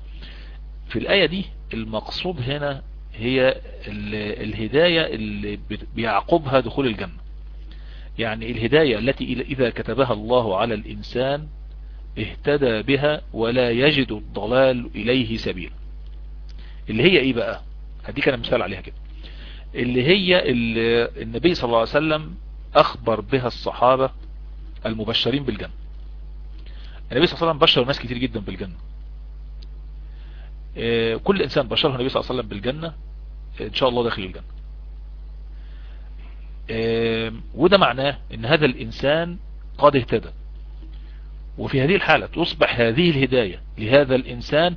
في الآية دي المقصود هنا هي الهداية اللي بيعقبها دخول الجنة. يعني الهداية التي إذا كتبها الله على الإنسان اهتدى بها ولا يجد الضلال إليه سبيل. اللي هي إيه بقى؟ هديك أنا مثال عليها كده. اللي هي اللي النبي صلى الله عليه وسلم أخبر بها الصحابة المبشرين بالجنة. النبي صلى الله عليه وسلم بشر ناس كتير جدا بالجنة. آه، كل إنسان بشره النبي صلى الله عليه وسلم بالجنة إن شاء الله داخل الجنة. آه، وده معناه إن هذا الإنسان قد اهتدى. وفي هذه الحالة تصبح هذه الهداية لهذا الإنسان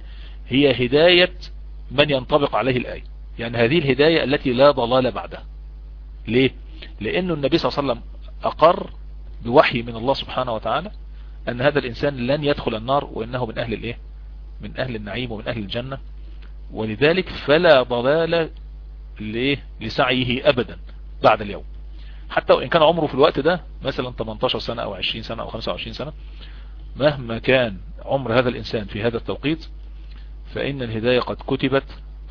هي هداية من ينطبق عليه الآية. يعني هذه الهداية التي لا ضلال بعدها. ليه؟ لأنه النبي صلى الله عليه وسلم أقر بوحي من الله سبحانه وتعالى أن هذا الإنسان لن يدخل النار وإنه من أهل الإيه؟ من أهل النعيم ومن أهل الجنة. ولذلك فلا ضلال لسعيه أبدا بعد اليوم. حتى وإن كان عمره في الوقت ده مثلا 18 سنة أو 20 سنة أو 25 سنة مهما كان عمر هذا الإنسان في هذا التوقيت فإن الهداية قد كتبت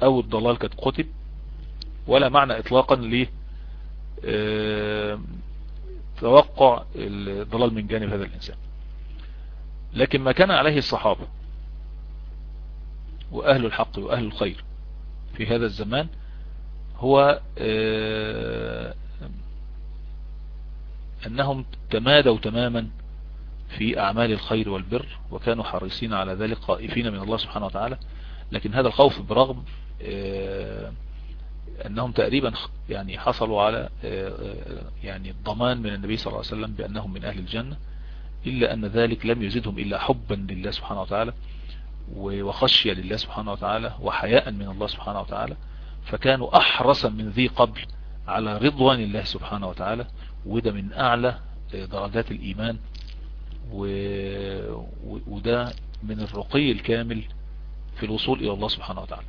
أو الضلال قد كتب ولا معنى إطلاقا ل آه، توقع الضلال من جانب هذا الإنسان. لكن ما كان عليه الصحابة وأهل الحق وأهل الخير في هذا الزمان هو آه، أنهم تمادوا تماما في أعمال الخير والبر وكانوا حريصين على ذلك خائفين من الله سبحانه وتعالى. لكن هذا الخوف برغم آه، أنهم تقريبا يعني حصلوا على آه، آه، يعني الضمان من النبي صلى الله عليه وسلم بأنهم من أهل الجنة. إلا أن ذلك لم يزدهم إلا حبا لله سبحانه وتعالى وخشية لله سبحانه وتعالى وحياء من الله سبحانه وتعالى. فكانوا أحرصا من ذي قبل على رضوان الله سبحانه وتعالى وده من أعلى درجات الإيمان وده من الرقي الكامل في الوصول إلى الله سبحانه وتعالى.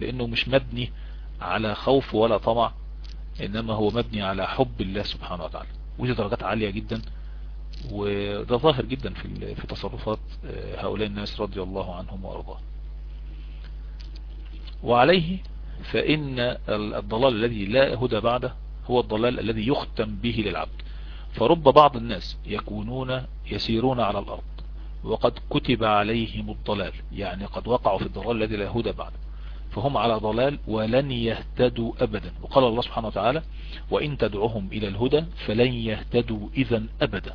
لأنه مش مبني على خوف ولا طمع إنما هو مبني على حب الله سبحانه وتعالى. ودي درجات عالية جدا وده ظاهر جدا في في تصرفات آه، هؤلاء الناس رضي الله عنهم وأرضاهم. وعليه فإن الضلال الذي لا هدى بعده هو الضلال الذي يختم به للعبد. فرب بعض الناس يكونون يسيرون على الأرض وقد كتب عليهم الضلال يعني قد وقعوا في الضلال الذي لا هدى بعد فهم على ضلال ولن يهتدوا أبدا. وقال الله سبحانه وتعالى وإن تدعوهم إلى الهدى فلن يهتدوا إذا أبدا.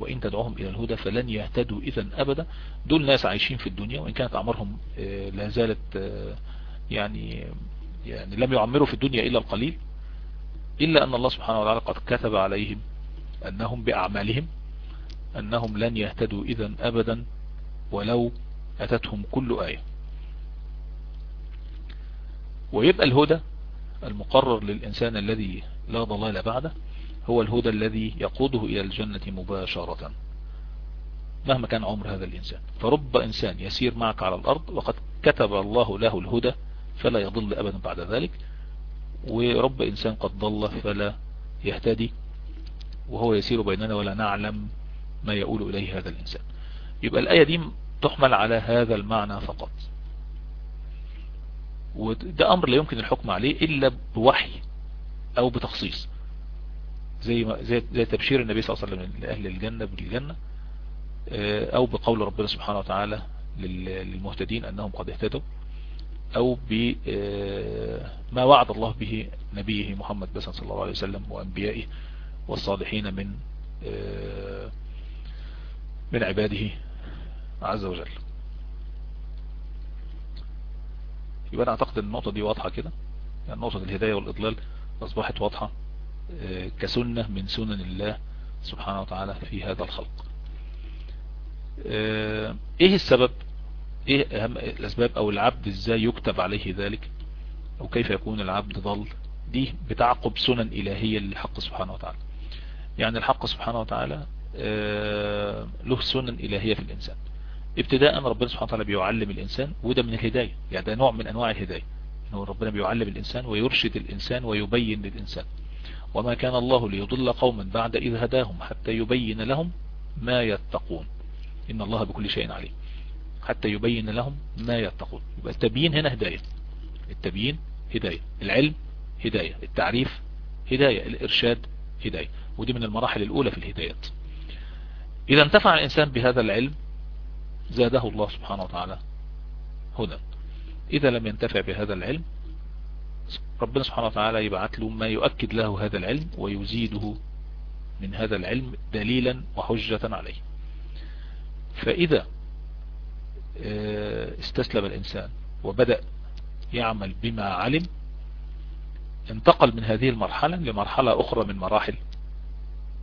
وإن تدعوهم إلى الهدى فلن يهتدوا إذا أبدا. دول ناس عايشين في الدنيا وإن كانت أعمارهم آه، لا زالت آه، يعني يعني لم يعمروا في الدنيا إلا القليل إلا أن الله سبحانه وتعالى قد كتب عليهم أنهم بأعمالهم أنهم لن يهتدوا إذا أبدا ولو أتتهم كل آية. ويبقى الهدى المقرر للإنسان الذي لا ضلال بعده هو الهدى الذي يقوده إلى الجنة مباشرة مهما كان عمر هذا الإنسان. فرب إنسان يسير معك على الأرض وقد كتب الله له الهدى فلا يضل أبدا بعد ذلك ورب إنسان قد ضل فلا يهتدي وهو يسير بيننا ولا نعلم ما يقول إليه هذا الإنسان. يبقى الآية دي تحمل على هذا المعنى فقط. وده أمر لا يمكن الحكم عليه إلا بوحي أو بتخصيص. زي ما زي, زي تبشير النبي صلى الله عليه وسلم لأهل الجنة بالجنة آه، أو بقول ربنا سبحانه وتعالى للمهتدين أنهم قد اهتدوا أو بما آه، وعد الله به نبيه محمد صلى الله عليه وسلم وأنبيائه والصالحين من آه، من عباده عز وجل. يبقى أنا أعتقد إن النقطة دي واضحة كده. يعني نقطة الهداية والإضلال أصبحت واضحة كسنة من سنن الله سبحانه وتعالى في هذا الخلق. إيه السبب؟ إيه أهم الأسباب أو العبد إزاي يكتب عليه ذلك؟ أو كيف يكون العبد ضل دي بتعقب سنن إلهية للحق سبحانه وتعالى. يعني الحق سبحانه وتعالى له سنن إلهية في الإنسان. ابتداء ربنا سبحانه وتعالى بيعلم الإنسان وده من الهداية يعني ده نوع من أنواع الهداية إنه ربنا بيعلم الإنسان ويرشد الإنسان ويبين للإنسان. وما كان الله ليضل قوما بعد إذ هداهم حتى يبين لهم ما يتقون. إن الله بكل شيء عليم. حتى يبين لهم ما يتقون. يبقى التبيين هنا هداية. التبيين هداية. العلم هداية. التعريف هداية. الإرشاد هداية. ودي من المراحل الأولى في الهدايات. إذا انتفع الإنسان بهذا العلم زاده الله سبحانه وتعالى هدى. إذا لم ينتفع بهذا العلم ربنا سبحانه وتعالى يبعث له ما يؤكد له هذا العلم ويزيده من هذا العلم دليلا وحجة عليه. فإذا استسلم الإنسان وبدأ يعمل بما علم انتقل من هذه المرحلة لمرحلة أخرى من مراحل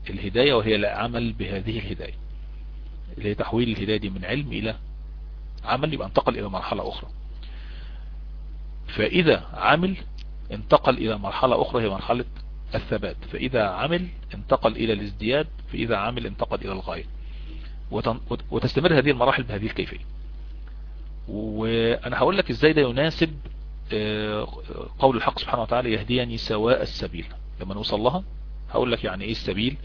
الهداية وهي العمل بهذه الهداية. اللي هي تحويل الهداية دي من علم إلى عمل يبقى انتقل إلى مرحلة أخرى. فإذا عمل انتقل إلى مرحلة أخرى هي مرحلة الثبات. فإذا عمل انتقل إلى الازدياد. فإذا عمل انتقل إلى الغاية. وتستمر هذه المراحل بهذه الكيفية. وأنا هقول لك إزاي ده يناسب قول الحق سبحانه وتعالى يهديني سواء السبيل. لما نوصل لها هقول لك يعني إيه السبيل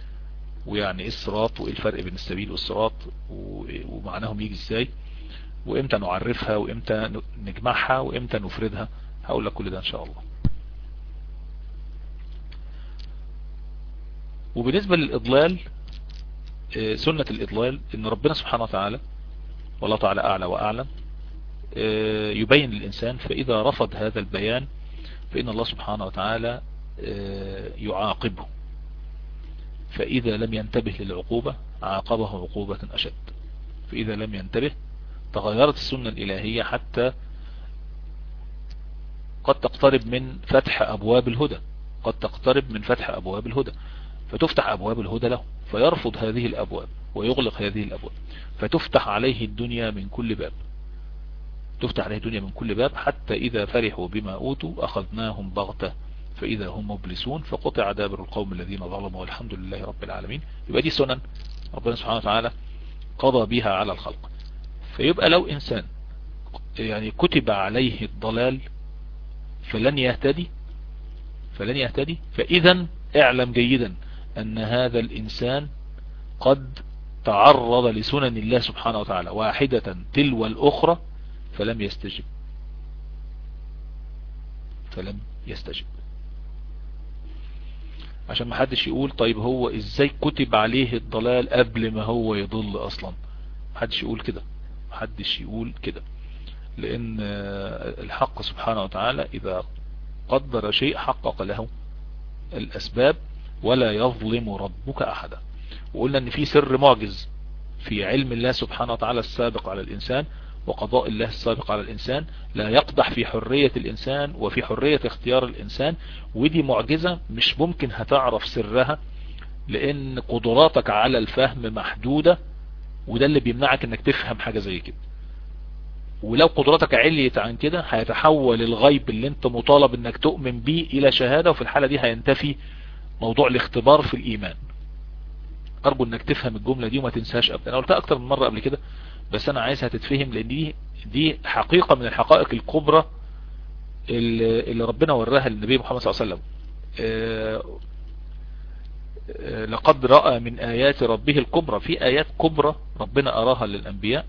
ويعني إيه الصراط وايه الفرق بين السبيل والصراط ومعناهم يجي إزاي وامتى نعرفها وامتى نجمعها وامتى نفردها هقول لك كل ده ان شاء الله. وبالنسبة للإضلال سنة الإضلال إن ربنا سبحانه وتعالى والله تعالى أعلى وأعلم يبين للإنسان فإذا رفض هذا البيان فإن الله سبحانه وتعالى يعاقبه. فإذا لم ينتبه للعقوبة عاقبه عقوبة أشد. فإذا لم ينتبه تغيرت السنة الإلهية حتى قد تقترب من فتح أبواب الهدى. قد تقترب من فتح أبواب الهدى. فتفتح أبواب الهدى له فيرفض هذه الأبواب ويغلق هذه الأبواب. فتفتح عليه الدنيا من كل باب. تفتح عليه الدنيا من كل باب حتى إذا فرحوا بما أوتوا أخذناهم بغتة. فإذا هم مبلسون فقطع دابر القوم الذين ظلموا والحمد لله رب العالمين. يبقى دي سنن ربنا سبحانه وتعالى قضى بها على الخلق. فيبقى لو إنسان يعني كتب عليه الضلال فلن يهتدي فلن يهتدي. فإذا اعلم جيدا أن هذا الإنسان قد تعرض لسنن الله سبحانه وتعالى واحدة تلو الأخرى فلم يستجب. فلم يستجب. عشان ما حدش يقول طيب هو إزاي كتب عليه الضلال قبل ما هو يضل أصلا. ما حدش يقول كده. ما حدش يقول كده. لأن الحق سبحانه وتعالى اذا قدر شيء حقق له الاسباب ولا يظلم ربك احدا. وقلنا ان في سر معجز في علم الله سبحانه وتعالى السابق على الانسان وقضاء الله السابق على الإنسان لا يقدح في حرية الإنسان وفي حرية اختيار الإنسان. ودي معجزة مش ممكن هتعرف سرها لأن قدراتك على الفهم محدودة وده اللي بيمنعك إنك تفهم حاجة زي كده. ولو قدراتك عليت عن كده هيتحول الغيب اللي أنت مطالب إنك تؤمن به إلى شهادة وفي الحالة دي هينتفي موضوع الاختبار في الإيمان. أرجو إنك تفهم الجملة دي وما تنساش ابدا. أنا قلتها أكتر من مرة قبل كده بس أنا عايزها تتفهم لأن دي دي حقيقة من الحقائق الكبرى اللي ربنا وراها للنبي محمد صلى الله عليه وسلم. لقد رأى من آيات ربه الكبرى في آيات كبرى ربنا أراها للأنبياء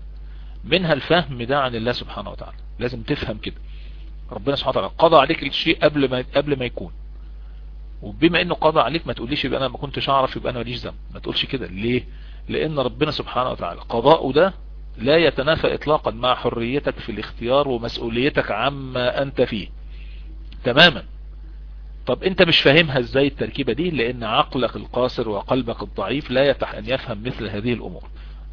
منها الفهم ده عن الله سبحانه وتعالى. لازم تفهم كده. ربنا سبحانه وتعالى قضى عليك الشيء قبل ما قبل ما يكون. وبما إنه قضى عليك ما تقوليش يبقى أنا ما كنتش أعرف يبقى أنا ماليش ذنب. ما تقولش كده. ليه؟ لأن ربنا سبحانه وتعالى قضاءه ده لا يتنافى اطلاقا مع حريتك في الاختيار ومسؤوليتك عما أنت فيه. تماما. طب أنت مش فاهمها إزاي التركيبة دي؟ لأن عقلك القاصر وقلبك الضعيف لا يتح أن يفهم مثل هذه الأمور.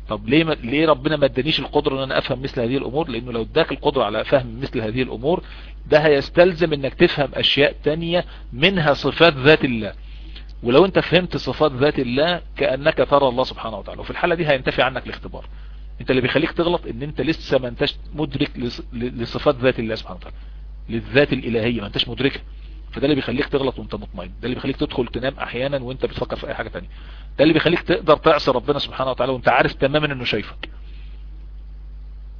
طب ليه ليه ربنا ما ادانيش القدرة إن أنا أفهم مثل هذه الأمور؟ لأنه لو اداك القدرة على فهم مثل هذه الأمور ده هيستلزم إنك تفهم أشياء تانية منها صفات ذات الله. ولو أنت فهمت صفات ذات الله كأنك ترى الله سبحانه وتعالى. وفي الحالة دي هينتفي عنك الاختبار. انت اللي بيخليك تغلط ان انت لسه ما انتش مدرك لصفات ذات الله سبحانه وتعالى للذات الإلهية ما انتش مدركها. فده اللي بيخليك تغلط وانت مطمئن ده اللي بيخليك تدخل تنام أحيانا وانت بتفكر في أي حاجة تانية. ده اللي بيخليك تقدر تعصي ربنا سبحانه وتعالى وانت عارف تماما إنه شايفك.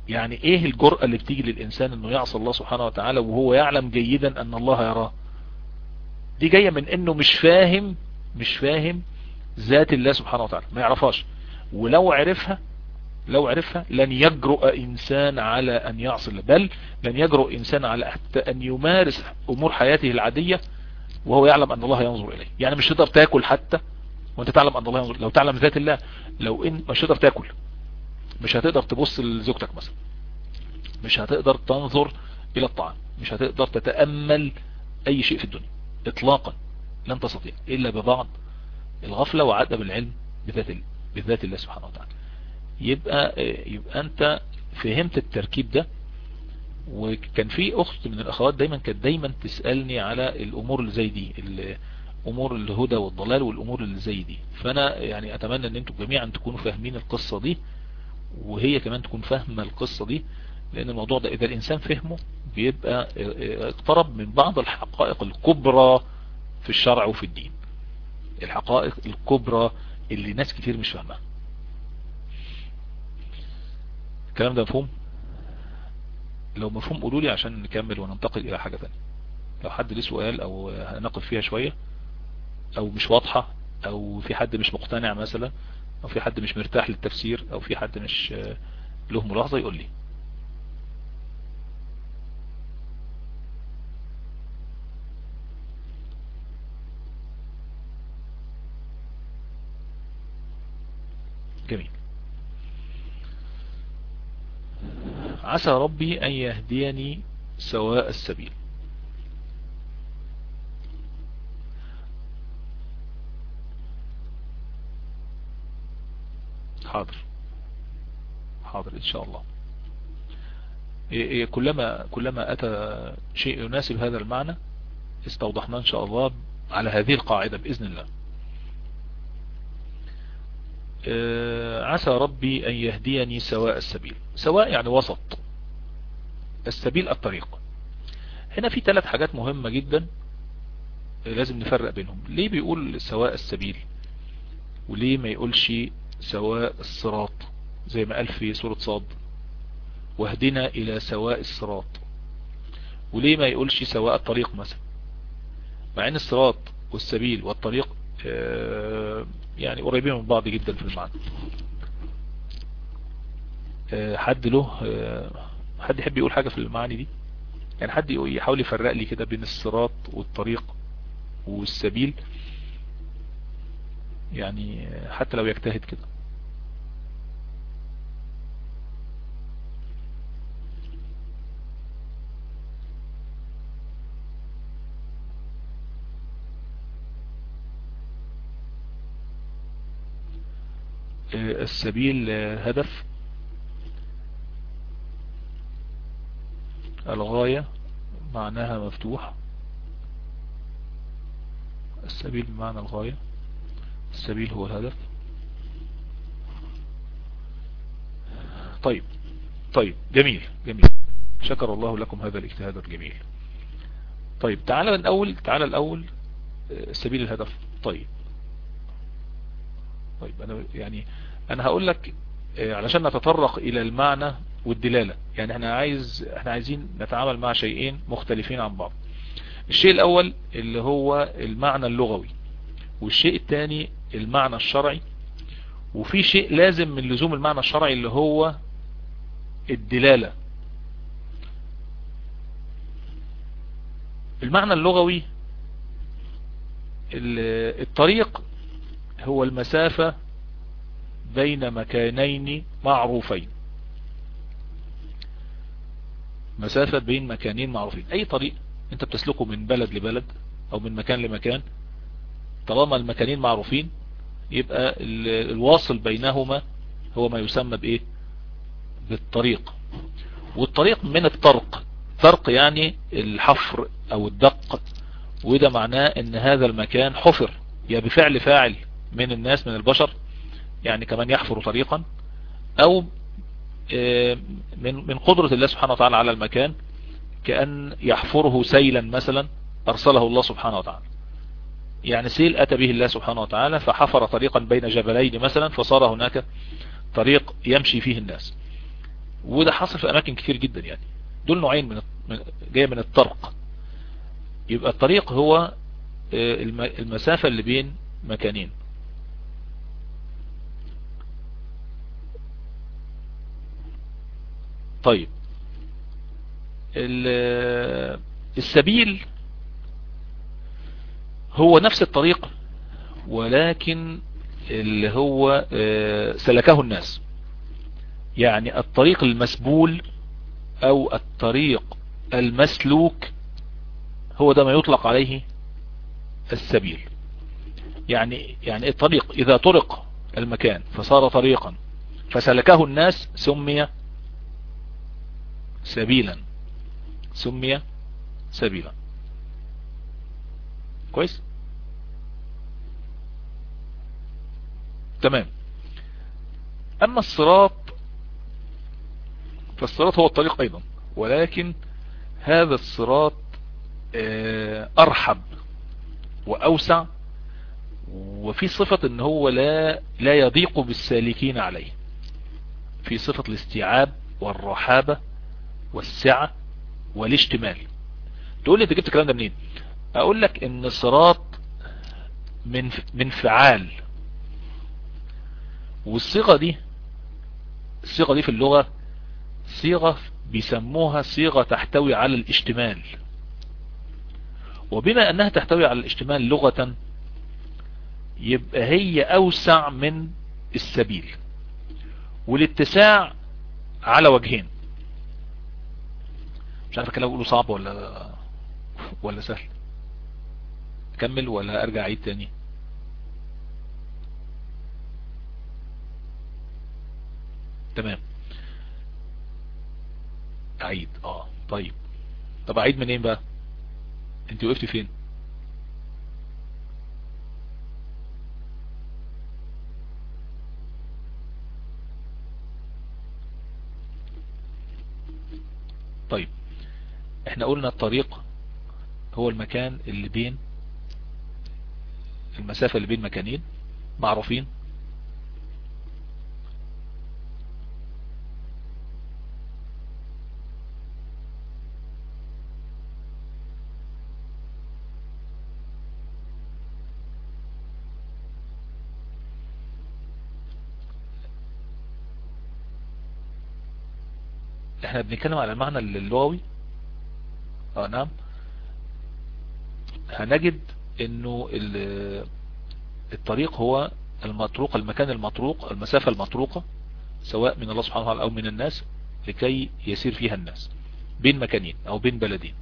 يعني إيه الجرأة اللي بتيجي للإنسان إنه يعصى الله سبحانه وتعالى وهو يعلم جيدا أن الله يراه؟ دي جاية من إنه مش فاهم مش فاهم ذات الله سبحانه وتعالى ما يعرفهاش. ولو عرفها لو عرفها لن يجرؤ إنسان على أن يعصي بل لن يجرؤ إنسان على حتى أن يمارس أمور حياته العادية وهو يعلم أن الله ينظر إليه. يعني مش تقدر تاكل حتى وأنت تعلم أن الله ينظر. لو تعلم ذات الله لو إن مش هتقدر تاكل. مش هتقدر تبص لزوجتك مثلا. مش هتقدر تنظر إلى الطعام. مش هتقدر تتأمل أي شيء في الدنيا. اطلاقا. لن تستطيع. إلا ببعض الغفلة وعدم العلم بذات بذات الله سبحانه وتعالى. يبقى يبقى انت فهمت التركيب ده. وكان في أخت من الأخوات دايما كانت دايما تسألني على الأمور اللي زي دي أمور الهدى والضلال والأمور اللي زي دي. فأنا يعني أتمنى إن أنتم جميعا تكونوا فاهمين القصة دي وهي كمان تكون فاهمة القصة دي لأن الموضوع ده إذا الإنسان فهمه بيبقى اقترب من بعض الحقائق الكبرى في الشرع وفي الدين. الحقائق الكبرى اللي ناس كتير مش فاهمها الكلام ده مفهوم؟ لو مفهوم قولوا لي عشان نكمل وننتقل إلى حاجة ثانية لو حد ليه سؤال أو هنقف فيها شوية أو مش واضحة أو في حد مش مقتنع مثلا أو في حد مش مرتاح للتفسير أو في حد مش له ملاحظة يقول لي. جميل. عسى ربي أن يهديني سواء السبيل. حاضر. حاضر إن شاء الله. كلما كلما أتى شيء يناسب هذا المعنى استوضحنا إن شاء الله على هذه القاعدة بإذن الله. عسى ربي أن يهديني سواء السبيل. سواء يعني وسط السبيل الطريق. هنا في ثلاث حاجات مهمة جدا لازم نفرق بينهم. ليه بيقول سواء السبيل؟ وليه ما يقولش سواء الصراط؟ زي ما قال في سورة صاد واهدنا إلى سواء الصراط. وليه ما يقولش سواء الطريق مثلا؟ مع إن الصراط والسبيل والطريق يعني قريبين من بعض جدا في المعنى. حد له حد يحب يقول حاجة في المعاني دي؟ يعني حد يحاول يفرق لي كده بين الصراط والطريق والسبيل؟ يعني حتى لو يجتهد كده. السبيل هدف؟ الغاية معناها مفتوح. السبيل بمعنى الغاية. السبيل هو الهدف. طيب طيب جميل جميل. شكر الله لكم هذا الاجتهاد الجميل. طيب تعالى الأول تعالى الأول سبيل الهدف. طيب. طيب أنا يعني أنا هقول لك علشان نتطرق إلى المعنى والدلالة. يعني إحنا عايز إحنا عايزين نتعامل مع شيئين مختلفين عن بعض. الشيء الأول اللي هو المعنى اللغوي والشيء الثاني المعنى الشرعي. وفي شيء لازم من لزوم المعنى الشرعي اللي هو الدلالة. المعنى اللغوي الطريق هو المسافة بين مكانين معروفين. مسافة بين مكانين معروفين. أي طريق أنت بتسلكه من بلد لبلد أو من مكان لمكان طالما المكانين معروفين يبقى الواصل بينهما هو ما يسمى بإيه؟ بالطريق. والطريق من الطرق. طرق يعني الحفر أو الدق وده معناه إن هذا المكان حفر. يا بفعل فاعل من الناس من البشر يعني كمان يحفر طريقا أو من من قدرة الله سبحانه وتعالى على المكان كأن يحفره سيلا مثلا أرسله الله سبحانه وتعالى. يعني سيل أتى به الله سبحانه وتعالى فحفر طريقا بين جبلين مثلا فصار هناك طريق يمشي فيه الناس. وده حصل في أماكن كثير جدا يعني. دول نوعين من جاية من الطرق. يبقى الطريق هو آه، المسافة اللي بين مكانين. طيب. السبيل هو نفس الطريق ولكن اللي هو آه، سلكه الناس. يعني الطريق المسبول أو الطريق المسلوك هو ده ما يطلق عليه السبيل. يعني يعني الطريق إذا طرق المكان فصار طريقا فسلكه الناس سمي سبيلا. سمي سبيلا. كويس؟ تمام. أما الصراط فالصراط هو الطريق أيضا. ولكن هذا الصراط آه، أرحب وأوسع وفي صفة إن هو لا لا يضيق بالسالكين عليه. في صفة الاستيعاب والرحابة والسعة والاشتمال. تقول لي انت جبت الكلام ده منين؟ أقول لك ان صراط من من فعال. والصيغة دي الصيغة دي في اللغة صيغة بيسموها صيغة تحتوي على الاشتمال. وبما انها تحتوي على الاشتمال لغة يبقى هي اوسع من السبيل. والاتساع على وجهين. مش عارف الكلام أقوله صعب ولا ولا سهل. أكمل ولا أرجع عيد تاني؟ تمام. أعيد آه طيب. طب أعيد منين بقى؟ أنت وقفتي فين طيب إحنا قلنا الطريق هو المكان اللي بين المسافة اللي بين مكانين معروفين. إحنا بنتكلم على المعنى اللغوي. آه نعم. هنجد إنه الطريق هو المطروق المكان المطروق المسافة المطروقة سواء من الله سبحانه وتعالى أو من الناس لكي يسير فيها الناس بين مكانين أو بين بلدين.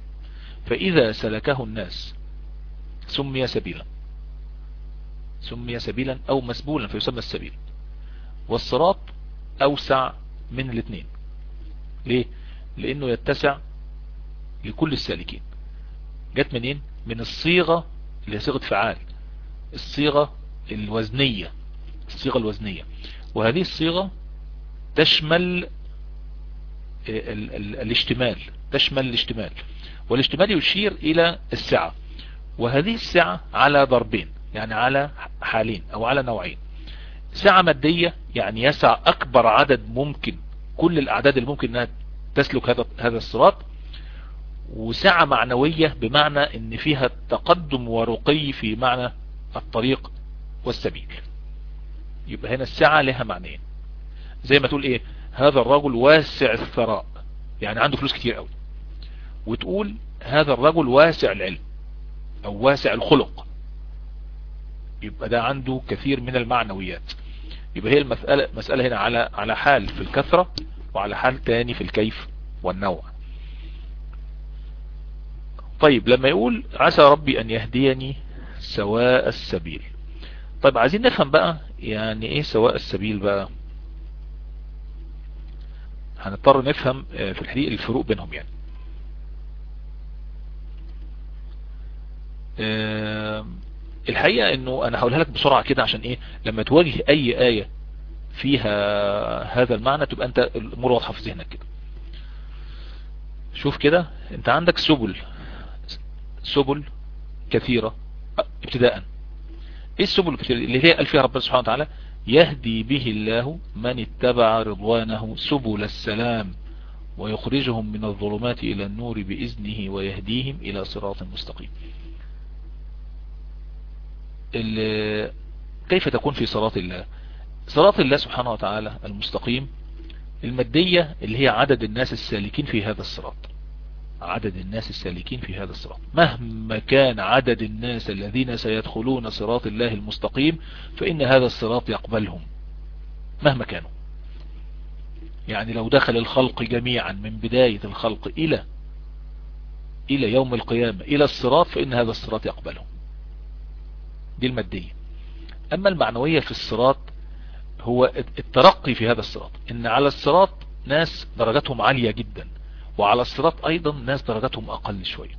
فإذا سلكه الناس سمي سبيلا سمي سبيلا أو مسبولا فيسمى السبيل. والصراط أوسع من الاثنين. ليه؟ لأنه يتسع لكل السالكين. جت منين؟ من الصيغة اللي هي صيغة فعال. الصيغة الوزنية. الصيغة الوزنية. وهذه الصيغة تشمل ال الاشتمال. تشمل الاشتمال. والاشتمال يشير إلى السعة. وهذه السعة على ضربين يعني على حالين أو على نوعين. سعة مادية يعني يسع أكبر عدد ممكن كل الأعداد الممكن إنها تسلك هذا هذا الصراط وسعة معنوية بمعنى إن فيها تقدم ورقي في معنى الطريق والسبيل. يبقى هنا السعة لها معنيين. زي ما تقول إيه؟ هذا الرجل واسع الثراء. يعني عنده فلوس كتير قوي. وتقول هذا الرجل واسع العلم أو واسع الخلق. يبقى ده عنده كثير من المعنويات. يبقى هي المسألة مسألة هنا على على حال في الكثرة وعلى حال تاني في الكيف والنوع. طيب لما يقول عسى ربي أن يهديني سواء السبيل. طيب عايزين نفهم بقى يعني إيه سواء السبيل بقى؟ هنضطر نفهم في الحقيقة الفروق بينهم يعني. الحقيقة إنه أنا هقولها لك بسرعة كده عشان إيه؟ لما تواجه أي آية فيها هذا المعنى تبقى أنت الأمور واضحة في ذهنك كده. شوف كده أنت عندك سبل سبل كثيرة ابتداء. إيه السبل الكثيرة؟ اللي هي قال فيها ربنا سبحانه وتعالى يهدي به الله من اتبع رضوانه سبل السلام ويخرجهم من الظلمات إلى النور بإذنه ويهديهم إلى صراط مستقيم. كيف تكون في صلاة الله؟ صلاة الله سبحانه وتعالى المستقيم المادية اللي هي عدد الناس السالكين في هذا الصراط. عدد الناس السالكين في هذا الصراط. مهما كان عدد الناس الذين سيدخلون صراط الله المستقيم فإن هذا الصراط يقبلهم. مهما كانوا. يعني لو دخل الخلق جميعا من بداية الخلق إلى إلى يوم القيامة إلى الصراط فإن هذا الصراط يقبلهم. دي المادية. أما المعنوية في الصراط هو الترقي في هذا الصراط. إن على الصراط ناس درجاتهم عالية جدا. وعلى الصراط أيضا ناس درجاتهم أقل شوية.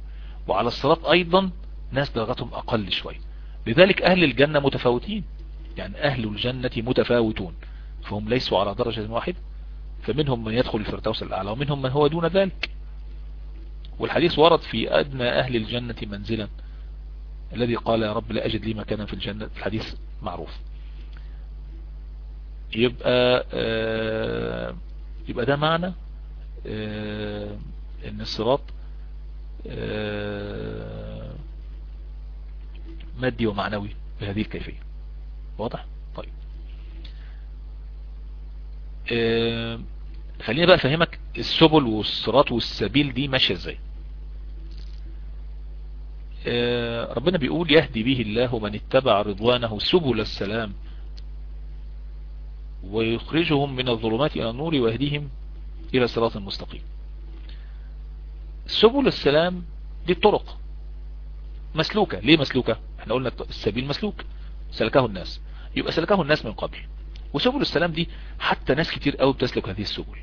وعلى الصراط أيضا ناس درجاتهم أقل شوية. لذلك أهل الجنة متفاوتين. يعني أهل الجنة متفاوتون. فهم ليسوا على درجة واحدة. فمنهم من يدخل الفردوس الأعلى ومنهم من هو دون ذلك. والحديث ورد في أدنى أهل الجنة منزلا. الذي قال يا رب لا أجد لي مكانا في الجنة. الحديث معروف. يبقى آه يبقى ده معنى إن الصراط آه مادي ومعنوي بهذه الكيفية. واضح؟ طيب. خليني بقى أفهمك السبل والصراط والسبيل دي ماشية إزاي. ربنا بيقول يهدي به الله من اتبع رضوانه سبل السلام ويخرجهم من الظلمات إلى النور ويهديهم إلى صراط المستقيم سبل السلام دي الطرق مسلوكة. ليه مسلوكة؟ إحنا قلنا السبيل مسلوك. سلكه الناس. يبقى سلكه الناس من قبل. وسبل السلام دي حتى ناس كتير قوي بتسلك هذه السبل.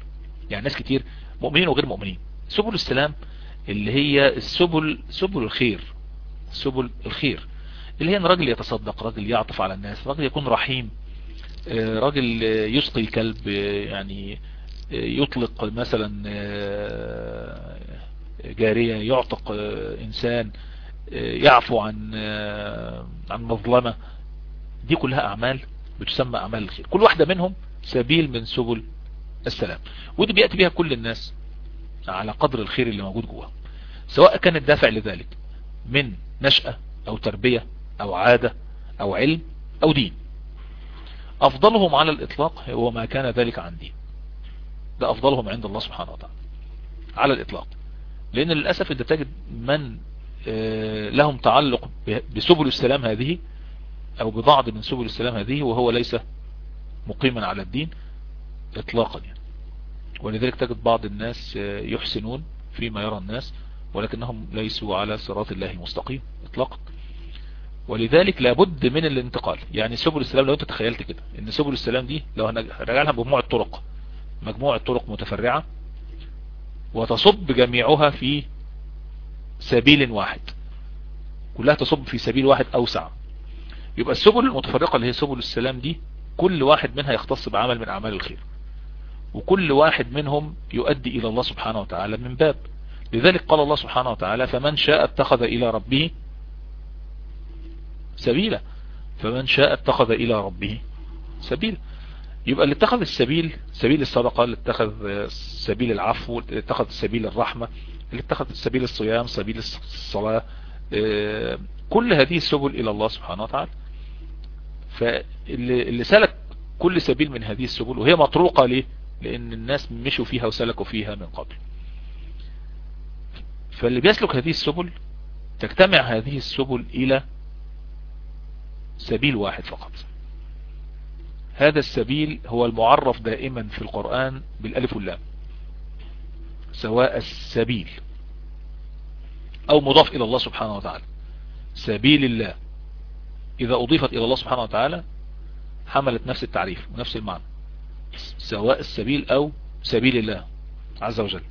يعني ناس كتير مؤمنين وغير مؤمنين. سبل السلام اللي هي السبل سبل الخير. سبل الخير. اللي هي إن راجل يتصدق راجل يعطف على الناس راجل يكون رحيم راجل يسقي الكلب يعني يطلق مثلا جارية يعتق إنسان يعفو عن عن مظلمة. دي كلها أعمال بتسمى أعمال الخير. كل واحدة منهم سبيل من سبل السلام. ودي بيأتي بها كل الناس على قدر الخير اللي موجود جواهم. سواء كان الدافع لذلك من نشأة أو تربية أو عادة أو علم أو دين. أفضلهم على الإطلاق هو ما كان ذلك عن دين. ده أفضلهم عند الله سبحانه وتعالى على الإطلاق. لأن للأسف أنت تجد من لهم تعلق بسبل السلام هذه أو ببعض من سبل السلام هذه وهو ليس مقيما على الدين اطلاقا يعني. ولذلك تجد بعض الناس يحسنون فيما يرى الناس ولكنهم ليسوا على صراط الله المستقيم اطلاقا. ولذلك لابد من الانتقال. يعني سبل السلام لو أنت تخيلت كده إن سبل السلام دي لو هنرجع لها بمجموعة طرق. مجموعة طرق متفرعة وتصب جميعها في سبيل واحد. كلها تصب في سبيل واحد أوسع. يبقى السبل المتفرقة اللي هي سبل السلام دي كل واحد منها يختص بعمل من أعمال الخير. وكل واحد منهم يؤدي إلى الله سبحانه وتعالى من باب. لذلك قال الله سبحانه وتعالى فمن شاء اتخذ إلى ربه سبيلا. فمن شاء اتخذ إلى ربه سبيلا. يبقى اللي اتخذ السبيل سبيل الصدقة اللي اتخذ سبيل العفو اللي اتخذ سبيل الرحمة اللي اتخذ سبيل الصيام سبيل الصلاة كل هذه السبل إلى الله سبحانه وتعالى. فاللي سلك كل سبيل من هذه السبل وهي مطروقة ليه؟ لأن الناس مشوا فيها وسلكوا فيها من قبل. فاللي بيسلك هذه السبل تجتمع هذه السبل إلى سبيل واحد فقط. هذا السبيل هو المعرف دائما في القرآن بالألف واللام سواء السبيل أو مضاف إلى الله سبحانه وتعالى. سبيل الله إذا أضيفت إلى الله سبحانه وتعالى حملت نفس التعريف ونفس المعنى سواء السبيل أو سبيل الله عز وجل.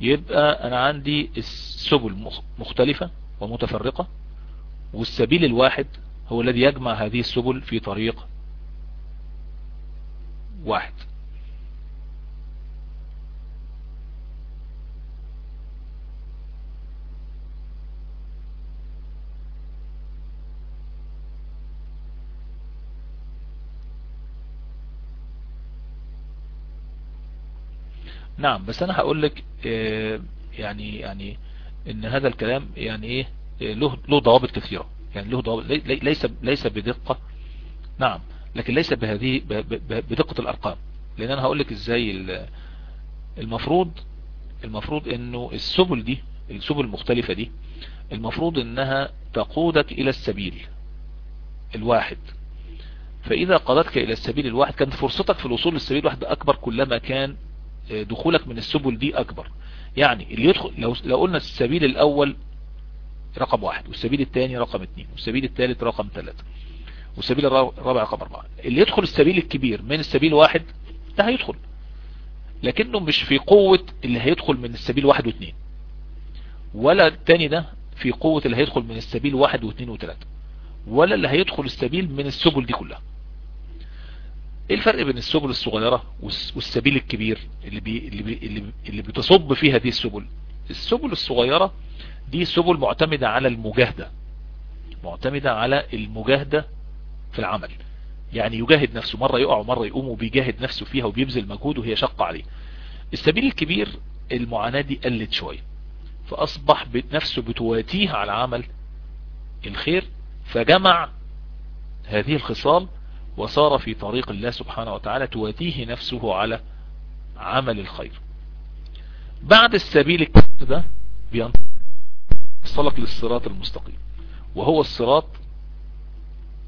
يبقى أنا عندي السبل مختلفة ومتفرقة والسبيل الواحد هو الذي يجمع هذه السبل في طريق واحد. نعم بس أنا هقول لك آه، يعني يعني إن هذا الكلام يعني إيه آه، له له ضوابط كثيرة. يعني له ضوابط ليس ليس بدقة. نعم. لكن ليس بهذه بدقة الأرقام. لأن أنا هقول لك إزاي المفروض المفروض إنه السبل دي السبل المختلفة دي المفروض إنها تقودك إلى السبيل الواحد. فإذا قادتك إلى السبيل الواحد كانت فرصتك في الوصول للسبيل الواحد أكبر كلما كان دخولك من السبل دي أكبر. يعني اللي يدخل لو, لو قلنا السبيل الأول رقم واحد والسبيل الثاني رقم اثنين والسبيل الثالث رقم ثلاثة والسبيل الرابع رقم اربعة اللي يدخل السبيل الكبير من السبيل واحد ده هيدخل. لكنه مش في قوة اللي هيدخل من السبيل واحد واثنين. ولا الثاني ده في قوة اللي هيدخل من السبيل واحد واثنين وثلاثة. ولا اللي هيدخل السبيل من السبل دي كلها. إيه الفرق بين السبل الصغيرة والسبيل الكبير اللي, بي اللي, بي اللي, اللي بتصب فيها دي السبل؟ السبل الصغيرة دي سبل معتمدة على المجاهدة. معتمدة على المجاهدة في العمل. يعني يجاهد نفسه مرة يقع ومرة يقوم وبيجاهد نفسه فيها وبيبذل مجهود وهي شاقة عليه. السبيل الكبير المعاناة دي قلت شوية. فأصبح نفسه بتواتيه على عمل الخير فجمع هذه الخصال وصار في طريق الله سبحانه وتعالى تواتيه نفسه على عمل الخير. بعد السبيل الكبير ده بينصلك للصراط المستقيم. وهو الصراط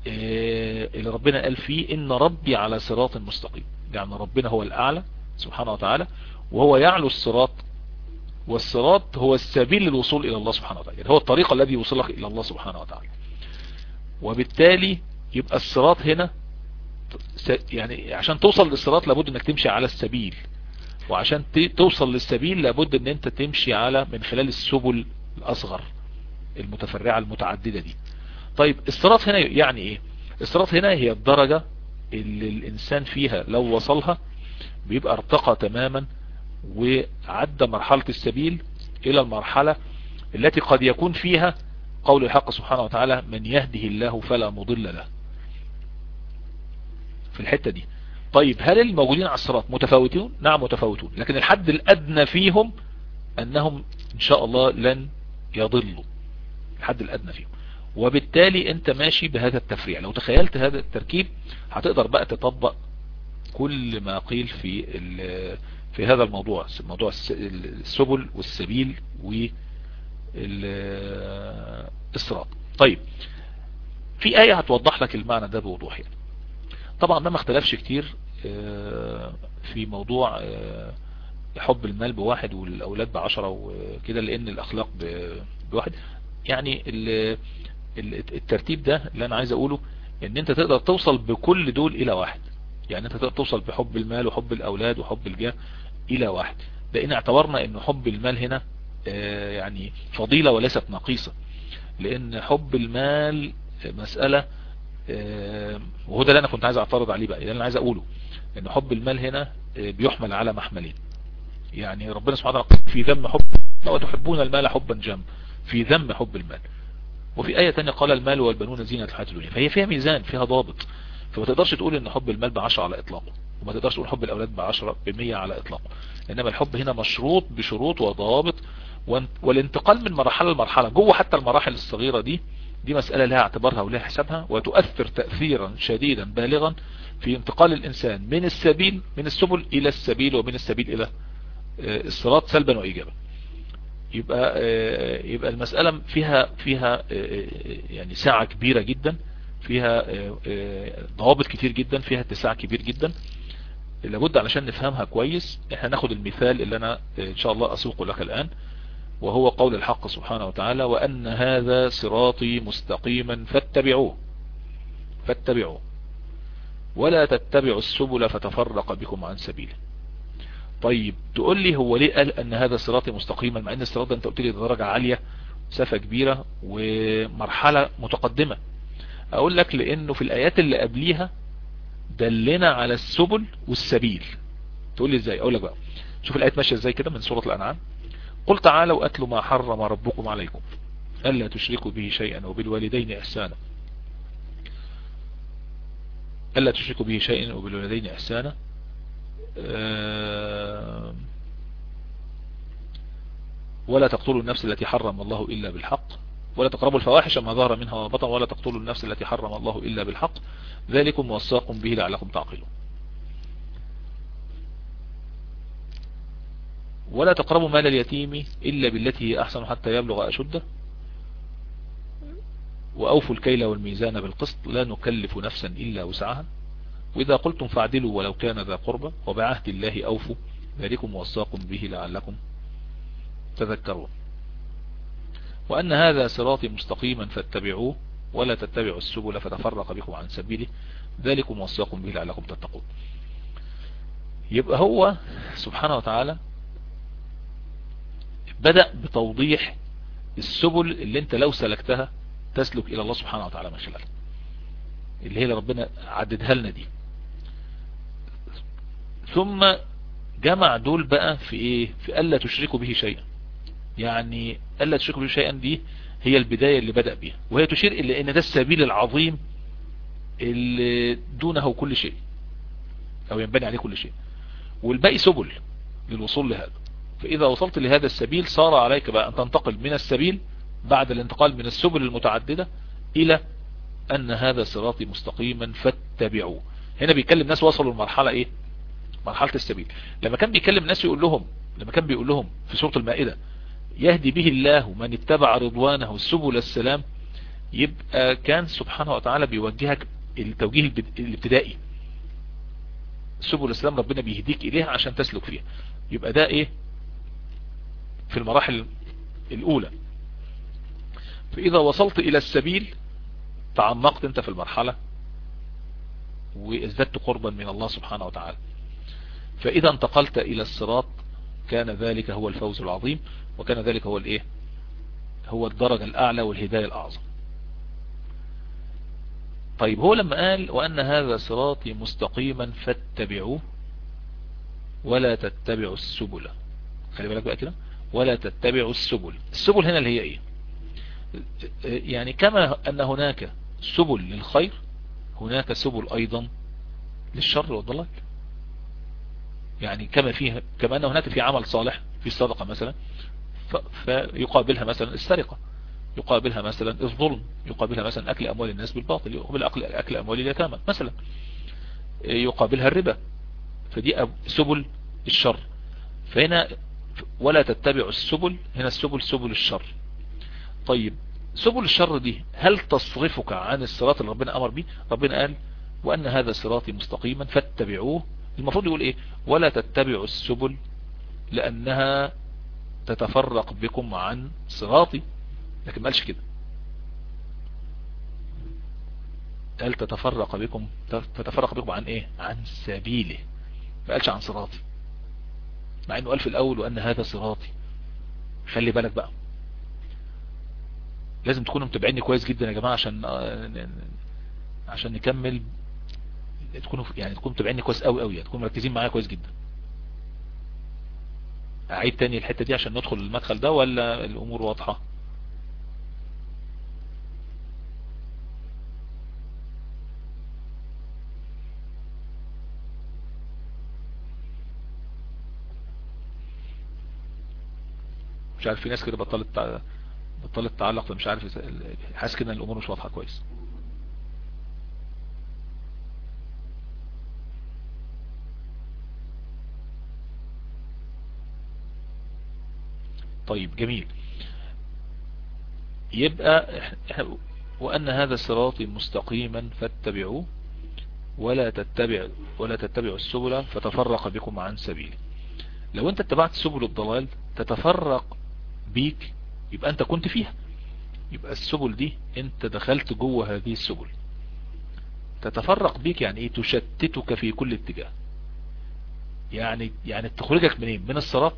اللي ربنا قال فيه إن ربي على صراط مستقيم. يعني ربنا هو الأعلى سبحانه وتعالى وهو يعلو الصراط والصراط هو السبيل للوصول إلى الله سبحانه وتعالى. يعني هو الطريق الذي يوصلك إلى الله سبحانه وتعالى. وبالتالي يبقى الصراط هنا يعني عشان توصل للصراط لابد إنك تمشي على السبيل. وعشان توصل للسبيل لابد إن أنت تمشي على من خلال السبل الأصغر المتفرعة المتعددة دي. طيب الصراط هنا يعني إيه؟ الصراط هنا هي الدرجة اللي الإنسان فيها لو وصلها بيبقى ارتقى تماما وعدى مرحلة السبيل إلى المرحلة التي قد يكون فيها قول الحق سبحانه وتعالى من يهده الله فلا مضل له. في الحتة دي. طيب هل الموجودين على الصراط متفاوتون؟ نعم متفاوتون. لكن الحد الأدنى فيهم أنهم إن شاء الله لن يضلوا. الحد الأدنى فيهم. وبالتالي أنت ماشي بهذا التفريع. لو تخيلت هذا التركيب هتقدر بقى تطبق كل ما قيل في في هذا الموضوع موضوع السبل والسبيل والصراط طيب في آية هتوضح لك المعنى ده بوضوح يعني. طبعا ده ما اختلفش كتير آه، في موضوع آه، حب المال بواحد والأولاد بعشرة وكده لأن الأخلاق بواحد. يعني الترتيب ده اللي أنا عايز أقوله إن أنت تقدر توصل بكل دول إلى واحد. يعني أنت تقدر توصل بحب المال وحب الأولاد وحب الجاه إلى واحد. لأن اعتبرنا إن حب المال هنا آه، يعني فضيلة وليست نقيصة لأن حب المال مسألة وهو ده اللي أنا كنت عايز أعترض عليه بقى. اللي أنا عايز أقوله. إن حب المال هنا آه، بيحمل على محملين. يعني ربنا سبحانه وتعالى في ذم حب وتحبون المال حبا جم في ذم حب المال. وفي آية تانية قال المال والبنون زينة الحياة الدنيا. فهي فيها ميزان فيها ضابط. فما تقدرش تقول إن حب المال بعشرة على إطلاقه وما تقدرش تقول حب الأولاد بعشرة بمية على إطلاقه. إنما الحب هنا مشروط بشروط وضوابط والانتقال من مرحلة لمرحلة. جوه حتى المراحل الصغيرة دي دي مسألة لها اعتبارها ولها حسابها وتؤثر تأثيرا شديدا بالغا في انتقال الإنسان من السبيل من السبل إلى السبيل ومن السبيل إلى آه، الصراط سلبا وإيجابا. يبقى آه، يبقى المسألة فيها فيها آه، يعني ساعة كبيرة جدا فيها ضوابط كتير جدا فيها اتساع كبير جدا. لابد علشان نفهمها كويس إحنا ناخد المثال اللي أنا إن شاء الله أسوقه لك الآن وهو قول الحق سبحانه وتعالى وأن هذا صراطي مستقيما فاتبعوه فاتبعوه. ولا تتبعوا السبل فتفرق بكم عن سبيله. طيب تقول لي هو ليه قال أن هذا صراطي مستقيما مع أن الصراط ده أنت قلت لي درجة عالية مسافة كبيرة ومرحلة متقدمة. أقول لك لأنه في الآيات اللي قبليها دلنا على السبل والسبيل. تقول لي إزاي؟ أقول لك بقى. شوف الايات ماشية إزاي كده من سورة الأنعام. قل تعالوا اتلوا ما حرم ربكم عليكم. ألا تشركوا به شيئا وبالوالدين إحسانا. ألا تشركوا به شيئا وبالوالدين إحسانا. آه، ولا تقتلوا النفس التي حرم الله إلا بالحق ولا تقربوا الفواحش ما ظهر منها وبطن ولا تقتلوا النفس التي حرم الله إلا بالحق. ذلكم وصاكم به لعلكم تعقلون. ولا تقربوا مال اليتيم إلا بالتي هي أحسن حتى يبلغ أشده. وأوفوا الكيل والميزان بالقسط لا نكلف نفسا إلا وسعها. وإذا قلتم فاعدلوا ولو كان ذا قربة وبعهد الله أوفوا ذلكم وصاكم به لعلكم تذكرون. وأن هذا صراطي مستقيما فاتبعوه ولا تتبعوا السبل فتفرق بكم عن سبيله ذلكم وصاكم به لعلكم تتقون. يبقى هو سبحانه وتعالى بدأ بتوضيح السبل اللي انت لو سلكتها تسلك إلى الله سبحانه وتعالى من خلالها. اللي هي اللي ربنا عددها لنا دي. ثم جمع دول بقى في إيه؟ في ألا تشركوا به شيئا. يعني ألا تشركوا به شيئا دي هي البداية اللي بدأ بها وهي تشير إلى إن ده السبيل العظيم اللي دونه كل شيء. أو ينبني عليه كل شيء. والباقي سبل للوصول لهذا. فإذا وصلت لهذا السبيل صار عليك بقى أن تنتقل من السبيل بعد الانتقال من السبل المتعددة إلى أن هذا صراطي مستقيما فاتبعوه. هنا بيتكلم ناس وصلوا لمرحلة إيه؟ مرحلة السبيل. لما كان بيكلم الناس يقول لهم لما كان بيقول لهم في سورة المائدة يهدي به الله من اتبع رضوانه سبل السلام يبقى كان سبحانه وتعالى بيوجهك التوجيه الابتدائي. سبل السلام ربنا بيهديك إليها عشان تسلك فيها. يبقى ده إيه؟ في المراحل الأولى. فإذا وصلت إلى السبيل تعمقت أنت في المرحلة وازددت قربا من الله سبحانه وتعالى. فإذا انتقلت إلى الصراط كان ذلك هو الفوز العظيم وكان ذلك هو الإيه؟ هو الدرجة الأعلى والهداية الأعظم. طيب هو لما قال وأن هذا صراطي مستقيما فاتبعوه ولا تتبعوا السبل. خلي بالك بقى كده. ولا تتبعوا السبل. السبل هنا اللي هي إيه؟ يعني كما أن هناك سبل للخير هناك سبل أيضا للشر والضلال يعني كما فيها كما أن هناك في عمل صالح في الصدقة مثلا فيقابلها مثلا السرقة يقابلها مثلا الظلم يقابلها مثلا أكل أموال الناس بالباطل يقابل أكل, أكل أموال اليتامى مثلا يقابلها الربا. فدي سبل الشر. فهنا ولا تتبع السبل هنا السبل سبل الشر. طيب سبل الشر دي هل تصرفك عن الصراط اللي ربنا أمر به ربنا قال وأن هذا صراطي مستقيما فاتبعوه المفروض يقول إيه؟ ولا تتبعوا السبل لأنها تتفرق بكم عن صراطي. لكن ما قالش كده. قال تتفرق بكم تتفرق بكم عن إيه؟ عن سبيله. ما قالش عن صراطي. مع إنه قال في الأول وأن هذا صراطي. خلي بالك بقى. لازم تكونوا متابعيني كويس جدا يا جماعة عشان عشان نكمل تكونوا يعني تكونوا متابعيني كويس قوي قوي تكونوا مركزين معايا كويس جدا. أعيد تاني الحتة دي عشان ندخل المدخل ده ولا الأمور واضحة؟ مش عارف في ناس كده بطلت بطلت تعلق فمش عارف حاسس كده الأمور مش واضحة كويس. طيب جميل. يبقى وأن هذا صراطي مستقيما فاتبعوه ولا تتبع ولا تتبعوا السبل فتفرق بكم عن سبيله لو أنت اتبعت سبل الضلال تتفرق بيك يبقى أنت كنت فيها. يبقى السبل دي أنت دخلت جوه هذه السبل. تتفرق بيك يعني إيه؟ تشتتك في كل اتجاه. يعني يعني تخرجك منين؟ من الصراط؟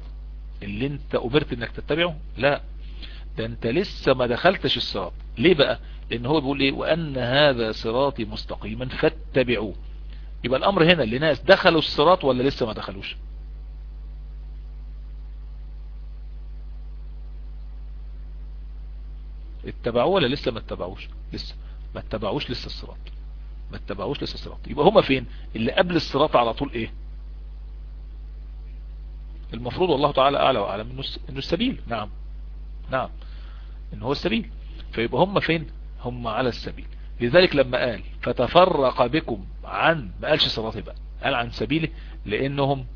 اللي انت أمرت إنك تتبعه؟ لا. ده انت لسه ما دخلتش الصراط. ليه بقى؟ لأن هو بيقول إيه؟ وأن هذا صراطي مستقيما فاتبعوه. يبقى الأمر هنا اللي ناس دخلوا الصراط ولا لسه ما دخلوش؟ اتبعوه ولا لسه ما اتبعوش؟ لسه. ما اتبعوش لسه الصراط. ما اتبعوش لسه الصراط. يبقى هما فين؟ اللي قبل الصراط على طول إيه؟ المفروض والله تعالى أعلى وأعلم إنه السبيل. نعم. نعم. ان هو السبيل. فيبقى هم فين؟ هم على السبيل. لذلك لما قال فتفرق بكم عن ما قالش صراط بقى. قال عن سبيله لأنهم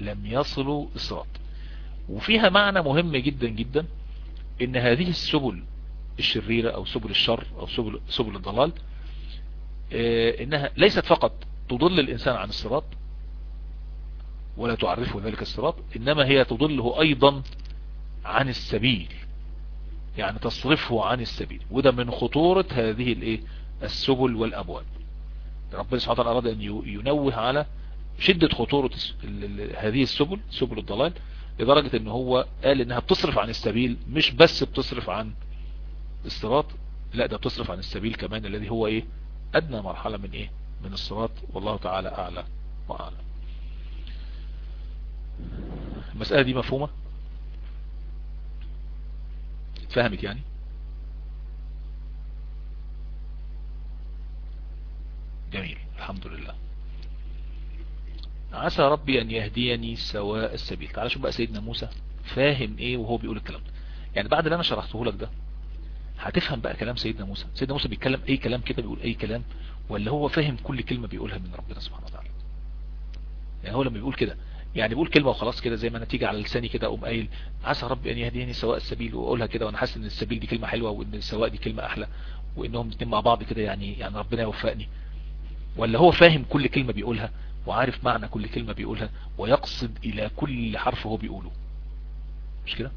لم يصلوا الصراط. وفيها معنى مهم جدا جدا إن هذه السبل الشريرة أو سبل الشر أو سبل, سبل الضلال آه إنها ليست فقط تضل الإنسان عن الصراط ولا تعرفه ذلك الصراط إنما هي تضله أيضا عن السبيل يعني تصرفه عن السبيل. وده من خطورة هذه الإيه؟ السبل والأبواب. ربنا سبحانه وتعالى أراد أن ينوه على شدة خطورة هذه السبل سبل الضلال لدرجة إن هو قال إنها بتصرف عن السبيل مش بس بتصرف عن الصراط لا ده بتصرف عن السبيل كمان الذي هو إيه؟ أدنى مرحلة من إيه؟ من الصراط. والله تعالى اعلى وأعلم. المسألة دي مفهومة؟ فهمت يعني؟ جميل الحمد لله. عسى ربي أن يهديني سواء السبيل. تعال شوف بقى سيدنا موسى فاهم إيه وهو بيقول الكلام ده. يعني بعد اللي أنا شرحته لك ده هتفهم بقى كلام سيدنا موسى. سيدنا موسى بيتكلم أي كلام كده؟ بيقول أي كلام؟ ولا هو فاهم كل كلمة بيقولها من ربنا سبحانه وتعالى؟ يعني هو لما بيقول كده يعني بقول كلمة وخلاص كده زي ما أنا تيجي على لساني كده أقوم قايل عسى ربي أن يهديني سواء السبيل وأقولها كده وأنا حاسس إن السبيل دي كلمة حلوة وإن السواء دي كلمة أحلى وإنهم الاثنين مع بعض كده يعني يعني ربنا يوفقني. ولا هو فاهم كل كلمة بيقولها وعارف معنى كل كلمة بيقولها ويقصد إلى كل حرف هو بيقوله. مش كده؟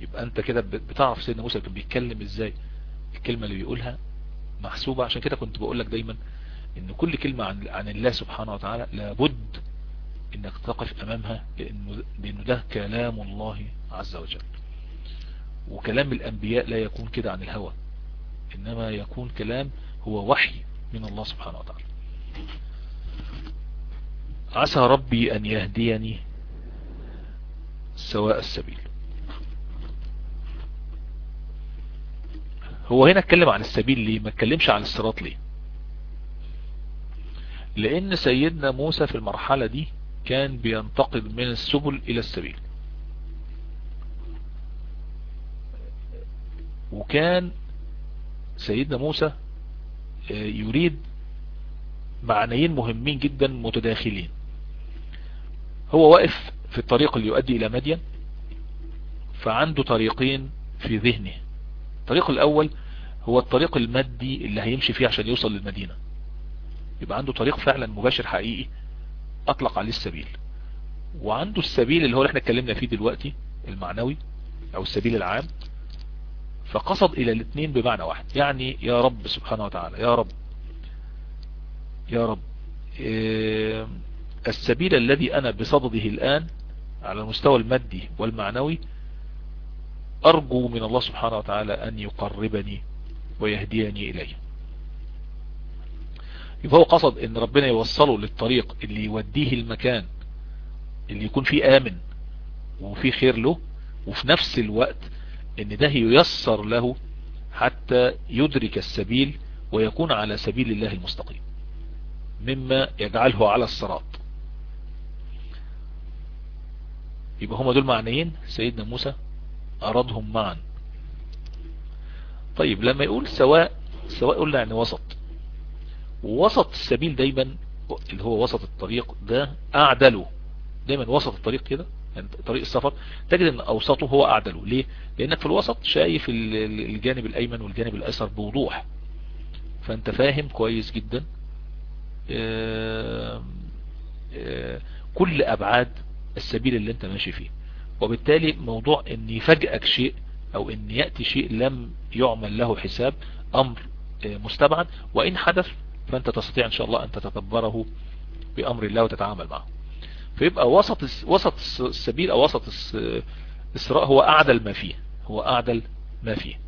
يبقى أنت كده بتعرف سيدنا موسى كان بيتكلم إزاي الكلمة اللي بيقولها محسوبة؟ عشان كده كنت بقول لك دايما إن كل كلمة عن, عن الله سبحانه وتعالى لابد إنك تقف أمامها لأنه, ده كلام الله عز وجل. وكلام الأنبياء لا يكون كده عن الهوى. إنما يكون كلام هو وحي من الله سبحانه وتعالى. عسى ربي أن يهديني سواء السبيل. هو هنا اتكلم عن السبيل ليه؟ ما اتكلمش عن الصراط ليه؟ لأن سيدنا موسى في المرحلة دي كان بينتقل من السبل إلى السبيل. وكان سيدنا موسى يريد معنيين مهمين جدا متداخلين. هو واقف في الطريق اللي يؤدي إلى مدين فعنده طريقين في ذهنه. الطريق الأول هو الطريق المادي اللي هيمشي فيه عشان يوصل للمدينة. يبقى عنده طريق فعلا مباشر حقيقي أطلق عليه السبيل. وعنده السبيل اللي هو اللي إحنا اتكلمنا فيه دلوقتي المعنوي أو السبيل العام. فقصد إلى الاثنين بمعنى واحد. يعني يا رب سبحانه وتعالى يا رب يا رب إيه السبيل الذي أنا بصدده الآن على المستوى المادي والمعنوي أرجو من الله سبحانه وتعالى أن يقربني ويهديني إليه. يبقى هو قصد إن ربنا يوصله للطريق اللي يوديه المكان اللي يكون فيه آمن وفيه خير له وفي نفس الوقت إن ده ييسر له حتى يدرك السبيل ويكون على سبيل الله المستقيم مما يجعله على الصراط. يبقى هما دول معنيين؟ سيدنا موسى أرادهم معا. طيب لما يقول سواء سواء قلنا يعني وسط ووسط السبيل دايما اللي هو وسط الطريق ده أعدله دايما وسط الطريق كده يعني طريق السفر. تجد إن أوسطه هو اعدله ليه؟ لأنك في الوسط شايف الجانب الأيمن والجانب الايسر بوضوح. فأنت فاهم كويس جدا كل أبعاد السبيل اللي أنت ماشي فيه. وبالتالي موضوع إن يفاجئك شيء أو إن يأتي شيء لم يعمل له حساب أمر مستبعد. وإن حدث فانت تستطيع إن شاء الله أن تتدبره بأمر الله وتتعامل معه. فيبقى وسط وسط السبيل أو وسط الصراط هو أعدل ما فيه هو أعدل ما فيه.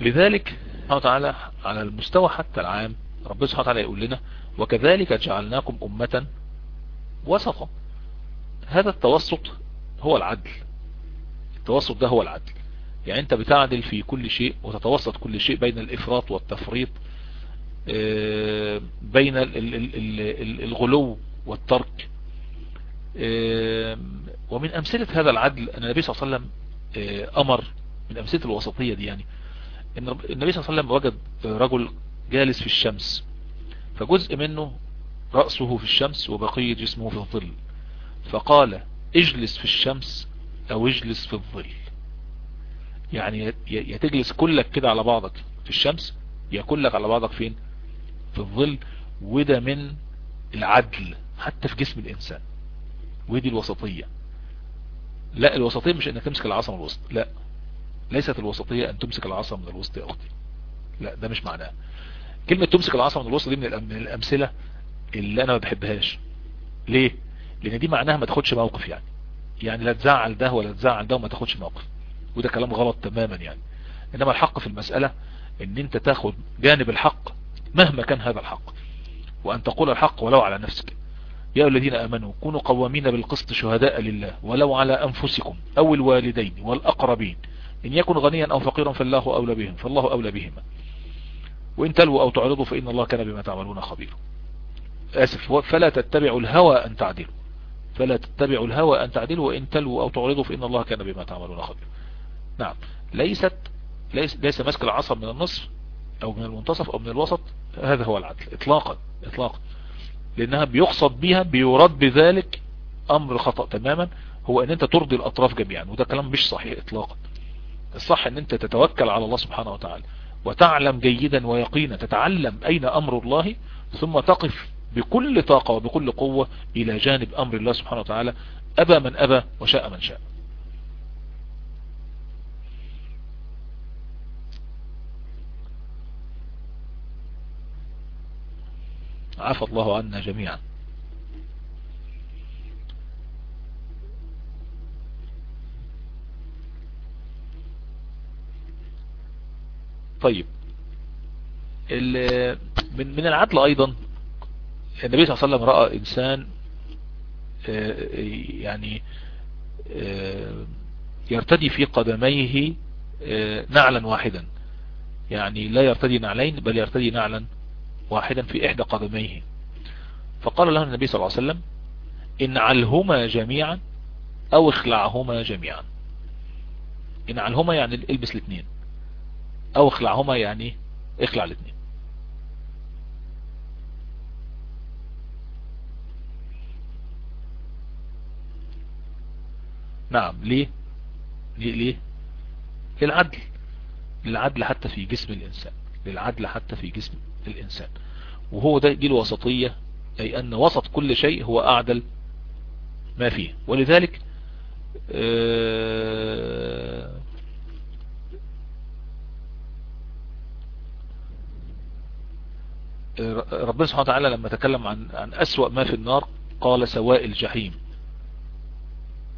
لذلك سبحانه وتعالى على المستوى حتى العام ربنا سبحانه وتعالى يقول لنا وكذلك جعلناكم أمة وسطا. هذا التوسط هو العدل. التوسط ده هو العدل. يعني أنت بتعدل في كل شيء وتتوسط كل شيء بين الإفراط والتفريط بين الغلو والترك. آه، ومن أمثلة هذا العدل أن النبي صلى الله عليه وسلم آه، أمر من أمثلة الوسطية دي يعني إن النبي صلى الله عليه وسلم وجد رجل جالس في الشمس فجزء منه رأسه في الشمس وبقية جسمه في الظل فقال اجلس في الشمس أو اجلس في الظل. يعني يا تجلس كلك كده على بعضك في الشمس يا كلك على بعضك فين؟ في الظل وده من العدل حتى في جسم الإنسان. ودي الوسطية. لا الوسطية مش إنك تمسك العصا من الوسط. لا. ليست الوسطية أن تمسك العصا من الوسط يا أختي. لا ده مش معناه. كلمة تمسك العصا من الوسط دي من الأمثلة اللي أنا ما بحبهاش. ليه؟ لأن دي معناها ما تاخدش موقف يعني. يعني لا تزعل ده ولا تزعل ده وما تاخدش موقف. وده كلام غلط تماما يعني. إنما الحق في المسألة إن أنت تاخد جانب الحق مهما كان هذا الحق. وأن تقول الحق ولو على نفسك. يا الذين آمنوا كونوا قوامين بالقسط شهداء لله ولو على أنفسكم أو الوالدين والأقربين. إن يكن غنيا أو فقيرا فالله أولى بهم فالله أولى بهما. وإن تلووا أو تعرضوا فإن الله كان بما تعملون خبيرا. آسف فلا تتبعوا الهوى أن تعدلوا. فلا تتبعوا الهوى أن تعدلوا وإن تلووا أو تعرضوا فإن الله كان بما تعملون خبيرا. نعم ليست ليس, ليس مسك العصا من النصف أو من المنتصف أو من الوسط هذا هو العدل اطلاقا اطلاقا. لأنها بيقصد بها بيراد بذلك أمر خطأ تماما هو إن أنت ترضي الأطراف جميعا وده كلام مش صحيح اطلاقا. الصح إن أنت تتوكل على الله سبحانه وتعالى وتعلم جيدا ويقينا تتعلم أين أمر الله ثم تقف بكل طاقة وبكل قوة إلى جانب أمر الله سبحانه وتعالى أبى من أبى وشاء من شاء. عفى الله عنا جميعا. طيب. من من العدل أيضا النبي صلى الله عليه وسلم رأى إنسان آه، يعني آه، يرتدي في قدميه آه، نعلا واحدا. يعني لا يرتدي نعلين بل يرتدي نعلا واحدا في إحدى قدميه. فقال له النبي صلى الله عليه وسلم إنعلهما جميعا أو اخلعهما جميعا. إنعلهما يعني البس الاثنين أو اخلعهما يعني إخلع الاثنين. نعم ليه؟ ليه؟ ليه؟ للعدل للعدل حتى في جسم الإنسان للعدل حتى في جسم الإنسان. وهو ده دي الوسطية أي أن وسط كل شيء هو أعدل ما فيه. ولذلك آه ربنا سبحانه وتعالى لما تكلم عن عن أسوأ ما في النار قال سواء الجحيم.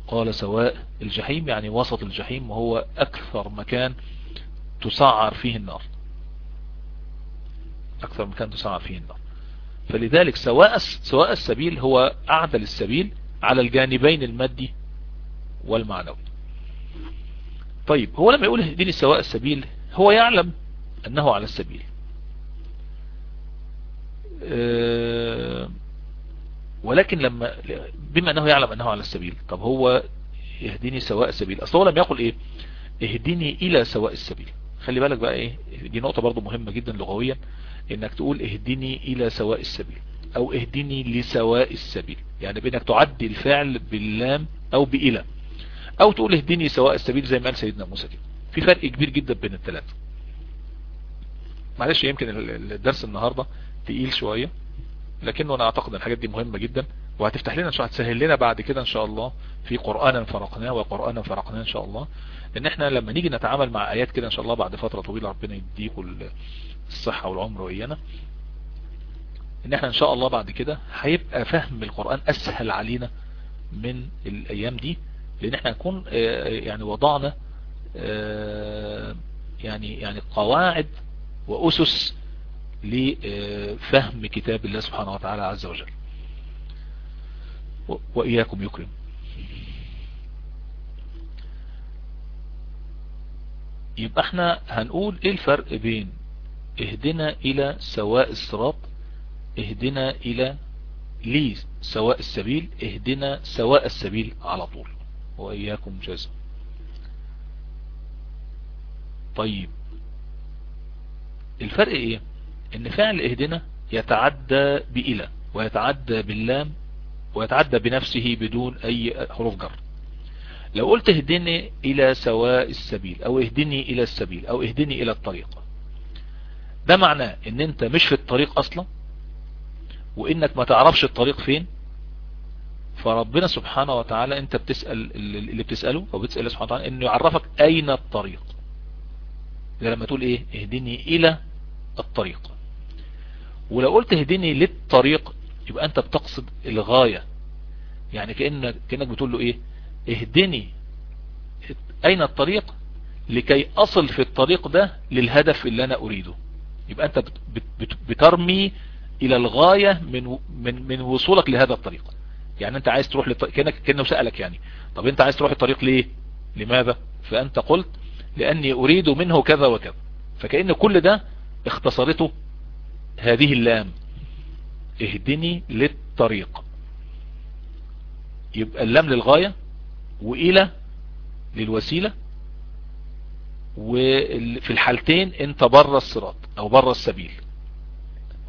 قال سواء الجحيم يعني وسط الجحيم وهو أكثر مكان تسعر فيه النار. أكثر مكان تسعر فيه النار. فلذلك سواء سواء السبيل هو أعدل السبيل على الجانبين المادي والمعنوي. طيب هو لما يقول اهدني سواء السبيل هو يعلم أنه على السبيل. آه، ولكن لما بما أنه يعلم أنه على السبيل طب هو يهديني سواء السبيل. أصلا هو لم يقل إيه؟ اهديني إلى سواء السبيل. خلي بالك بقى إيه؟ دي نقطة برضو مهمة جدا لغويا إنك تقول اهدني إلى سواء السبيل أو اهدني لسواء السبيل. يعني بإنك تعدي الفعل باللام أو بإلى أو تقول اهدني سواء السبيل زي ما قال سيدنا موسى كده. في فرق كبير جدا بين الثلاثة معلش يمكن الدرس النهاردة تقيل شوية لكنه أنا أعتقد الحاجات دي مهمة جدا. وهتفتح لنا إن شاء الله هتسهل لنا بعد كده إن شاء الله في قرآنا فرقناه وقرآنا فرقناه إن شاء الله. ان إحنا لما نيجي نتعامل مع آيات كده إن شاء الله بعد فترة طويلة ربنا يديكم الصحة والعمر وإيانا. إن إحنا إن شاء الله بعد كده هيبقى فهم القرآن أسهل علينا من الأيام دي. لأن إحنا نكون يعني وضعنا يعني يعني قواعد وأسس لفهم كتاب الله سبحانه وتعالى عز وجل. وإياكم يكرم. يبقى إحنا هنقول إيه الفرق بين اهدنا إلى سواء الصراط اهدنا إلى لي سواء السبيل اهدنا سواء السبيل على طول. وإياكم جزا طيب. الفرق إيه؟ إن فعل اهدنا يتعدى بإلى ويتعدى باللام ويتعدى بنفسه بدون أي حروف جر. لو قلت اهدني إلى سواء السبيل أو اهدني إلى السبيل أو اهدني إلى الطريق. ده معناه إن أنت مش في الطريق أصلا وإنك ما تعرفش الطريق فين. فربنا سبحانه وتعالى أنت بتسأل اللي بتسأله أو بتسأل سبحانه وتعالى إنه يعرفك أين الطريق. ده لما تقول إيه؟ اهدني إلى الطريق. ولو قلت اهدني للطريق يبقى أنت بتقصد الغاية. يعني كأنك, كأنك بتقول له إيه؟ اهدني. أين الطريق؟ لكي أصل في الطريق ده للهدف اللي أنا أريده. يبقى أنت بترمي إلى الغاية من, من, من وصولك لهذا الطريق. يعني أنت عايز تروح للطريق كأنك كأنه سألك يعني. طب أنت عايز تروح الطريق ليه؟ لماذا؟ فأنت قلت لأني أريد منه كذا وكذا. فكأن كل ده اختصرته هذه اللام. اهدني للطريق. يبقى اللام للغاية والى للوسيلة وفي الحالتين انت بره الصراط أو بره السبيل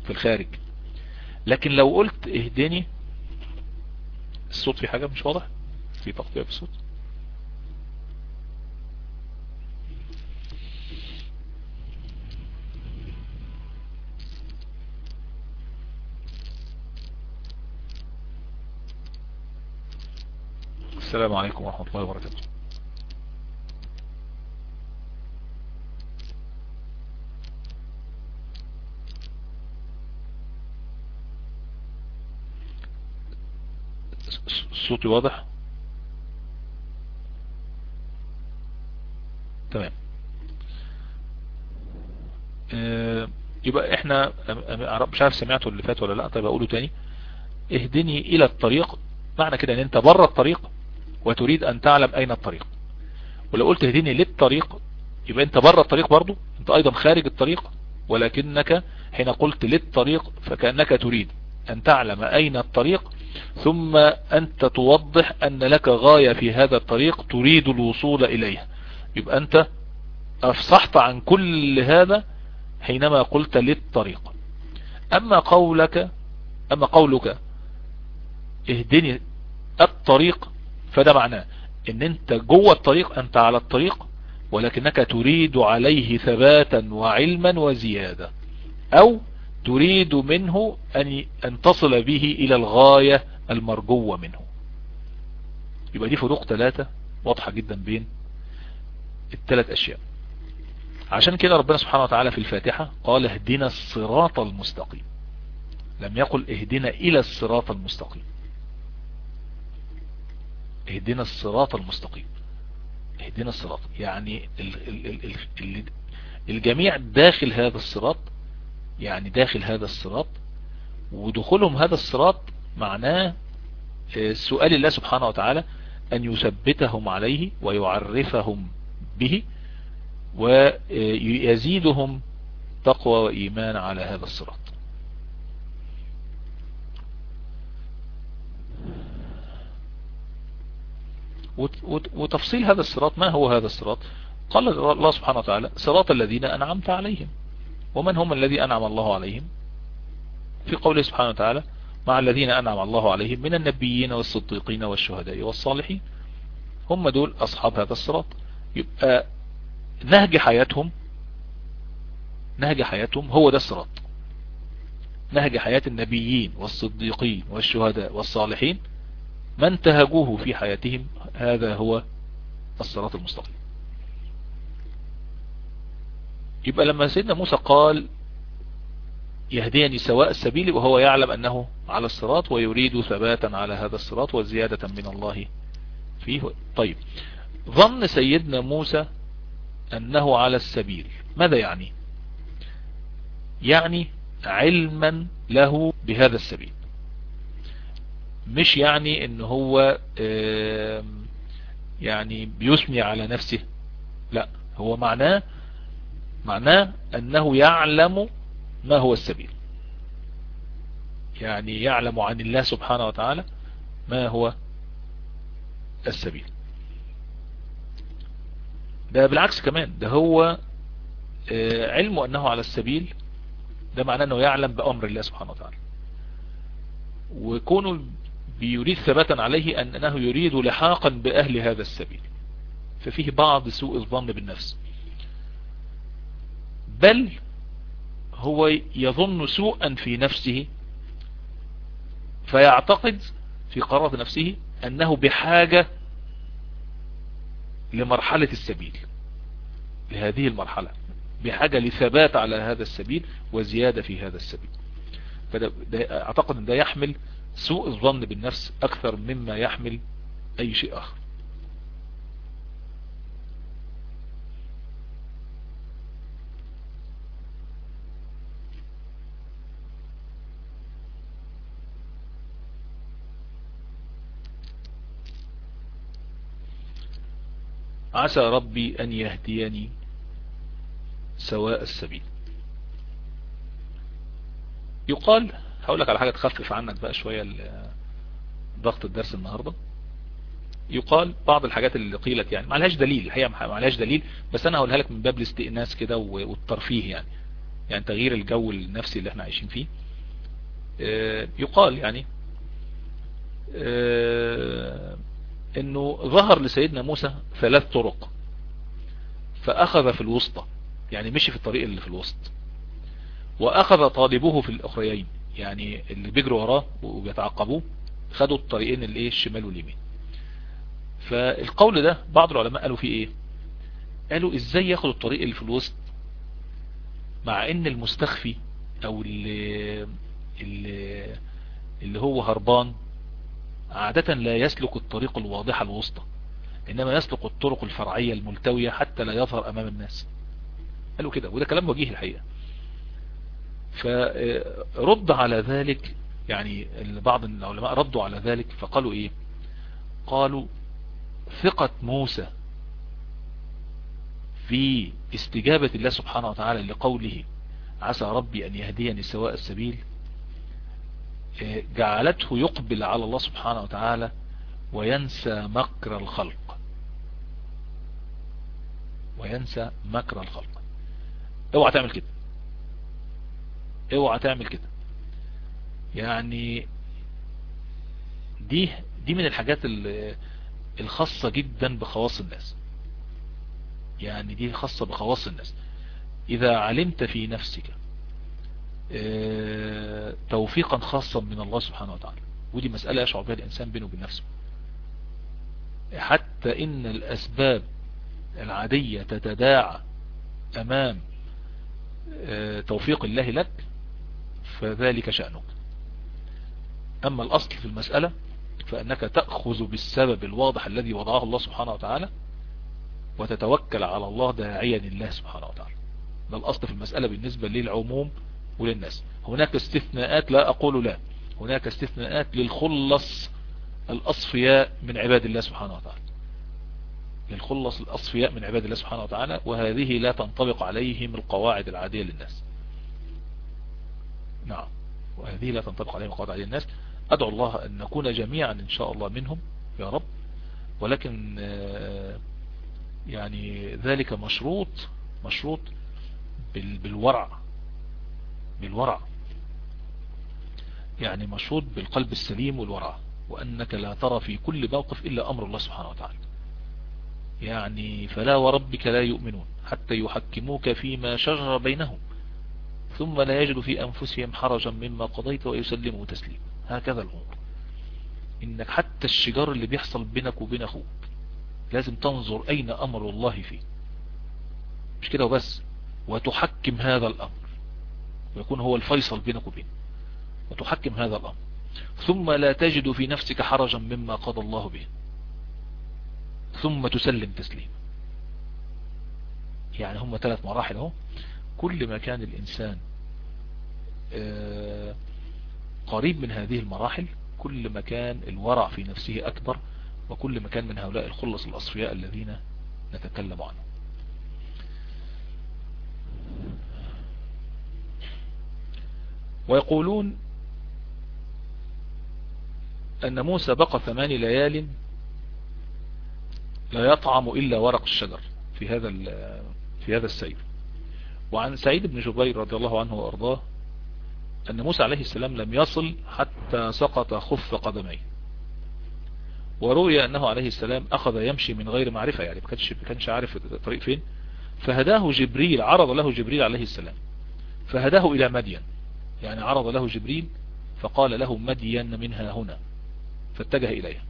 في الخارج. لكن لو قلت اهدني الصوت في حاجة مش واضح؟ في تقطيع في الصوت؟ السلام عليكم ورحمة الله وبركاته. صوتي واضح؟ تمام. آه، يبقى إحنا مش عارف سمعته اللي فات ولا لأ طيب أقوله تاني. اهدني إلى الطريق. معنى كده إن أنت بره الطريق وتريد أن تعلم أين الطريق. ولو قلت اهدني للطريق يبقى أنت بره الطريق برضو أنت أيضا خارج الطريق ولكنك حين قلت للطريق فكأنك تريد أن تعلم أين الطريق ثم أنت توضح أن لك غاية في هذا الطريق تريد الوصول إليها. يبقى أنت أفصحت عن كل هذا حينما قلت للطريق. أما قولك أما قولك اهدني الطريق فده معناه إن أنت جوه الطريق أنت على الطريق ولكنك تريد عليه ثباتا وعلما وزيادة أو تريد منه أن, أن تصل به إلى الغاية المرجوة منه. يبقى دي فروق ثلاثة واضحة جدا بين الثلاث أشياء. عشان كده ربنا سبحانه وتعالى في الفاتحة قال اهدنا الصراط المستقيم. لم يقل اهدنا إلى الصراط المستقيم. اهدنا الصراط المستقيم. اهدنا الصراط. يعني ال ال ال ال الجميع داخل هذا الصراط يعني داخل هذا الصراط ودخولهم هذا الصراط معناه سؤال الله سبحانه وتعالى أن يثبتهم عليه ويعرفهم به ويزيدهم تقوى وإيمان على هذا الصراط. وتفصيل هذا الصراط ما هو هذا الصراط؟ قال الله سبحانه وتعالى صراط الذين أنعمت عليهم. ومن هم الذي أنعم الله عليهم؟ في قوله سبحانه وتعالى مع الذين أنعم الله عليهم من النبيين والصديقين والشهداء والصالحين. هم دول أصحاب هذا الصراط. يبقى نهج حياتهم نهج حياتهم هو ده الصراط. نهج حياة النبيين والصديقين والشهداء والصالحين. ما انتهجوه في حياتهم هذا هو الصراط المستقيم. يبقى لما سيدنا موسى قال يهديني سواء السبيل وهو يعلم أنه على الصراط ويريد ثباتا على هذا الصراط وزيادة من الله فيه. طيب ظن سيدنا موسى أنه على السبيل. ماذا يعني؟ يعني علما له بهذا السبيل. مش يعني إن هو يعني بيثني على نفسه. لا هو معناه معناه أنه يعلم ما هو السبيل. يعني يعلم عن الله سبحانه وتعالى ما هو السبيل. ده بالعكس كمان ده هو آه، علمه أنه على السبيل ده معناه أنه يعلم بأمر الله سبحانه وتعالى. وكونه بيريد ثباتا عليه أنه يريد لحاقا بأهل هذا السبيل. ففيه بعض سوء الظن بالنفس. بل هو يظن سوءا في نفسه فيعتقد في قرارة نفسه أنه بحاجة لمرحلة السبيل لهذه المرحلة بحاجة لثبات على هذا السبيل وزيادة في هذا السبيل. فده أعتقد إن ده يحمل سوء الظن بالنفس أكثر مما يحمل أي شيء آخر. عسى ربي أن يهديني سواء السبيل. يقال هقول لك على حاجة تخفف عنك بقى شوية ضغط الدرس النهاردة. يقال بعض الحاجات اللي قيلت يعني ما لهاش دليل الحقيقة ما لهاش دليل بس أنا هقولها لك من باب الاستئناس كده والترفيه يعني. يعني تغيير الجو النفسي اللي إحنا عايشين فيه. آه، يقال يعني آه، إنه ظهر لسيدنا موسى ثلاث طرق فأخذ في الوسطى يعني مشي في الطريق اللي في الوسط وأخذ طالبه في الأخريين. يعني اللي بيجروا وراه وبيتعقبوه خدوا الطريقين الايه الشمال واليمين. فالقول ده بعض العلماء قالوا فيه إيه؟ قالوا إزاي ياخد الطريق اللي في الوسط مع ان المستخفي أو اللي اللي, اللي هو هربان عادة لا يسلك الطريق الواضحة الوسطى إنما يسلك الطرق الفرعية الملتوية حتى لا يظهر أمام الناس. قالوا كده وده كلام وجيه الحقيقة. فرد على ذلك يعني بعض العلماء ردوا على ذلك فقالوا إيه؟ قالوا ثقة موسى في استجابة الله سبحانه وتعالى لقوله عسى ربي أن يهديني سواء السبيل جعلته يقبل على الله سبحانه وتعالى وينسى مكر الخلق. وينسى مكر الخلق. اوعى تعمل كده. اوعى تعمل كده. يعني دي دي من الحاجات الخاصة جدا بخواص الناس. يعني دي خاصة بخواص الناس. إذا علمت في نفسك آه، توفيقا خاصا من الله سبحانه وتعالى ودي مسألة يشعر بها الإنسان بينه وبين نفسه. حتى إن الأسباب العادية تتداعى أمام آه، توفيق الله لك فذلك شأنك. أما الأصل في المسألة فأنك تأخذ بالسبب الواضح الذي وضعه الله سبحانه وتعالى وتتوكل على الله داعيا لله سبحانه وتعالى. ده الأصل في المسألة بالنسبة للعموم وللناس. هناك استثناءات لا أقول لا. هناك استثناءات للخلص الأصفياء من عباد الله سبحانه وتعالى. للخلص الأصفياء من عباد الله سبحانه وتعالى وهذه لا تنطبق عليهم القواعد العادية للناس. نعم. وهذه لا تنطبق عليهم القواعد العادية للناس أدعو الله أن نكون جميعا إن شاء الله منهم يا رب. ولكن آه، يعني ذلك مشروط مشروط بالورع بالورع. يعني مشهود بالقلب السليم والورع. وأنك لا ترى في كل موقف إلا أمر الله سبحانه وتعالى. يعني فلا وربك لا يؤمنون حتى يحكموك فيما شجر بينهم. ثم لا يجد في أنفسهم حرجا مما قضيت ويسلموا تسليما هكذا الأمور. إنك حتى الشجار اللي بيحصل بينك وبين أخوك لازم تنظر أين أمر الله فيه. مش كده وبس؟ وتحكم هذا الأمر. ويكون هو الفيصل بينك وبينه. وتحكم هذا الأمر. ثم لا تجد في نفسك حرجا مما قضى الله به. ثم تسلم تسليم. يعني هم ثلاث مراحل أهو. كل ما كان الإنسان قريب من هذه المراحل كل ما كان الورع في نفسه أكبر وكل ما كان من هؤلاء الخلص الأصفياء الذين نتكلم عنهم. ويقولون أن موسى بقى ثمان ليال لا يطعم إلا ورق الشجر في هذا في هذا السير وعن سعيد بن جبير رضي الله عنه وأرضاه أن موسى عليه السلام لم يصل حتى سقط خف قدميه. وروي أنه عليه السلام أخذ يمشي من غير معرفة يعني ما كانش عارف الطريق فين. فهداه جبريل عرض له جبريل عليه السلام. فهداه إلى مدين. يعني عرض له جبريل فقال له مدين منها هنا. فاتجه إليها.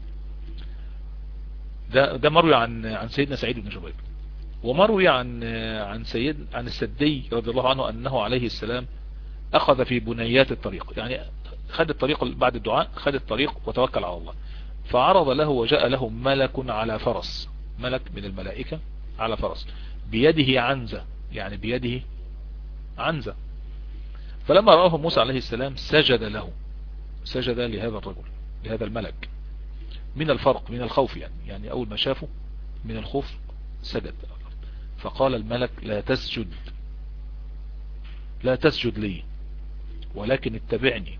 ده, ده مروي عن عن سيدنا سعيد بن جبير. ومروي عن عن سيد عن السدي رضي الله عنه أنه عليه السلام أخذ في بنيات الطريق. يعني خد الطريق بعد الدعاء خد الطريق وتوكل على الله. فعرض له وجاء له ملك على فرس. ملك من الملائكة على فرس. بيده عنزة. يعني بيده عنزة. فلما رآه موسى عليه السلام سجد له. سجد لهذا الرجل لهذا الملك. من الفرق من الخوف يعني. يعني أول ما شافه من الخوف سجد. فقال الملك لا تسجد. لا تسجد لي. ولكن اتبعني.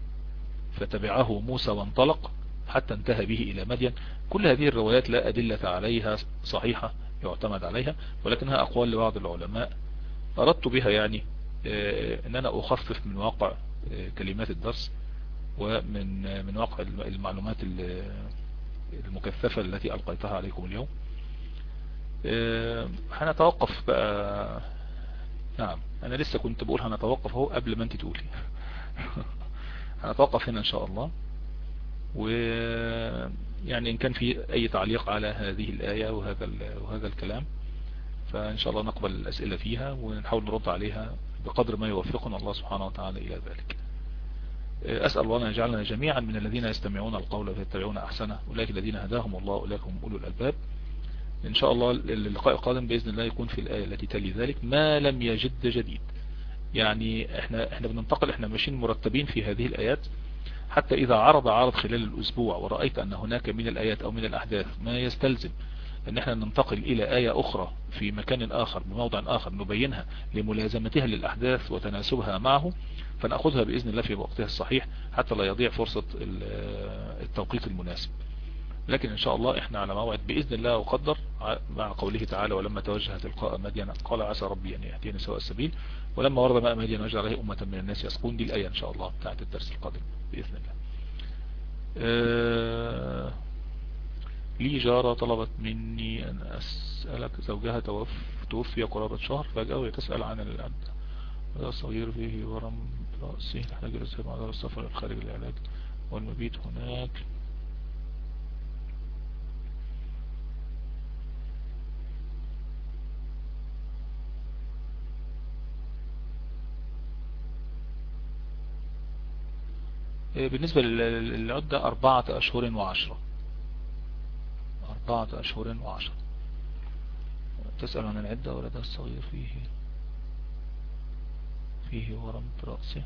فتبعه موسى وانطلق حتى انتهى به إلى مدين. كل هذه الروايات لا أدلة عليها صحيحة يعتمد عليها ولكنها أقوال لبعض العلماء. أردت بها يعني آه، أن أنا أخفف من واقع آه، كلمات الدرس ومن آه، من واقع المعلومات المكثفة التي ألقيتها عليكم اليوم. هنتوقف بقى. نعم أنا لسه كنت بقول هنتوقف أهو قبل ما أنت تقولي. هنتوقف هنا إن شاء الله. ويعني إن كان في أي تعليق على هذه الآية وهذا وهذا الكلام فإن شاء الله نقبل الأسئلة فيها ونحاول نرد عليها بقدر ما يوفقنا الله سبحانه وتعالى إلى ذلك. أسأل الله أن يجعلنا جميعا من الذين يستمعون القول ويتبعون أحسنه أولئك الذين هداهم الله أولئك هم أولو الألباب. إن شاء الله اللقاء القادم بإذن الله يكون في الآية التي تلي ذلك ما لم يجد جديد. يعني إحنا إحنا بننتقل إحنا ماشيين مرتبين في هذه الآيات. حتى إذا عرض عرض خلال الأسبوع ورأيت أن هناك من الآيات أو من الأحداث ما يستلزم أن إحنا ننتقل إلى آية أخرى في مكان آخر بموضع آخر نبينها لملازمتها للأحداث وتناسبها معه فنأخذها بإذن الله في وقتها الصحيح حتى لا يضيع فرصة التوقيت المناسب. لكن إن شاء الله إحنا على موعد بإذن الله وقدر مع قوله تعالى ولما توجه تلقاء مدينة قال عسى ربي أن يهديني سواء السبيل ولما ورد ماء مدينة وجعل عليه أمة من الناس يسقون دي الآية إن شاء الله بتاعت الدرس القادم بإذن الله. آه لي جارة طلبت مني أن أسألك زوجها توفي قرابة شهر فجأة وهي تسأل عن الأب. هذا صغير فيه ورم رأسي الرسالة مع السفر خارج العلاج والمبيت هناك إيه، بالنسبة للعدة أربعة أشهر وعشرة. أربعة أشهر وعشرة. تسأل عن العدة ولدها الصغير؟ فيه فيه ورم برأسه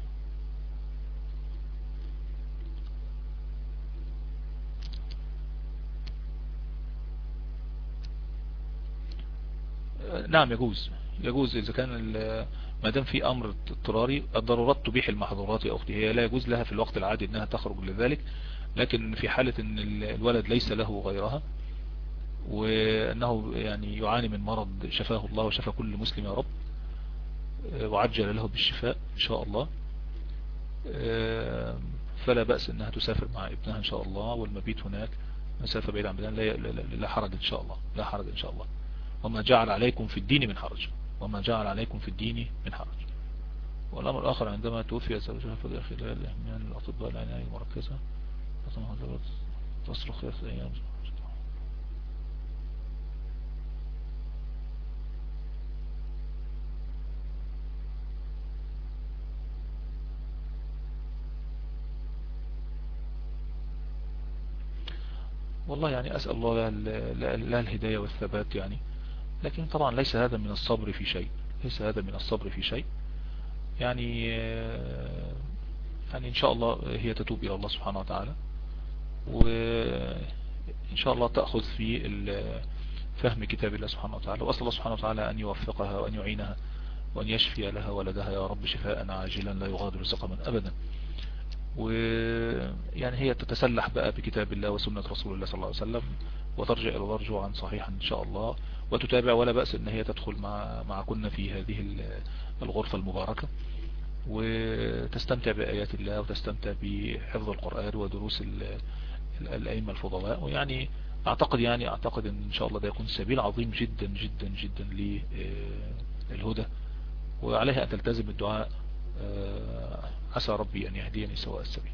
نعم يجوز. يجوز إذا كان ما دام في أمر اضطراري الضرورات تبيح المحظورات يا أختي. هي لا يجوز لها في الوقت العادي إنها تخرج لذلك لكن في حالة إن الولد ليس له غيرها وأنه يعني يعاني من مرض شفاه الله وشفى كل مسلم يا رب وعجل له بالشفاء إن شاء الله فلا بأس إنها تسافر مع ابنها إن شاء الله والمبيت هناك مسافة بعيد عن بدان لا, لا حرج إن شاء الله لا حرج إن شاء الله. وما جعل عليكم في الدين من حرج. وما جعل عليكم في الدين من حرج. والأمر الآخر عندما توفي زوجها فضي خلال أهمان الأطباء العناية المركزة فسمها زوجة تصرخ يا أيام والله يعني أسأل الله لها الهداية والثبات يعني. لكن طبعا ليس هذا من الصبر في شيء. ليس هذا من الصبر في شيء. يعني يعني إن شاء الله هي تتوب إلى الله سبحانه وتعالى. وإن شاء الله تأخذ في فهم كتاب الله سبحانه وتعالى. وأسأل الله سبحانه وتعالى أن يوفقها وأن يعينها وأن يشفي لها ولدها يا رب شفاء عاجلا لا يغادر سقما أبدا. ويعني هي تتسلح بقى بكتاب الله وسنة رسول الله صلى الله عليه وسلم. وترجع إلى الله رجوعا صحيحا إن شاء الله. وتتابع ولا بأس أن هي تدخل مع مع كنا في هذه الغرفة المباركة وتستمتع بآيات الله وتستمتع بحفظ القرآن ودروس الأئمة الفضلاء. ويعني أعتقد يعني أعتقد أن إن شاء الله ده يكون سبيل عظيم جدا جدا جدا للهدى وعليها أن تلتزم الدعاء آه، عسى ربي أن يهديني سواء السبيل.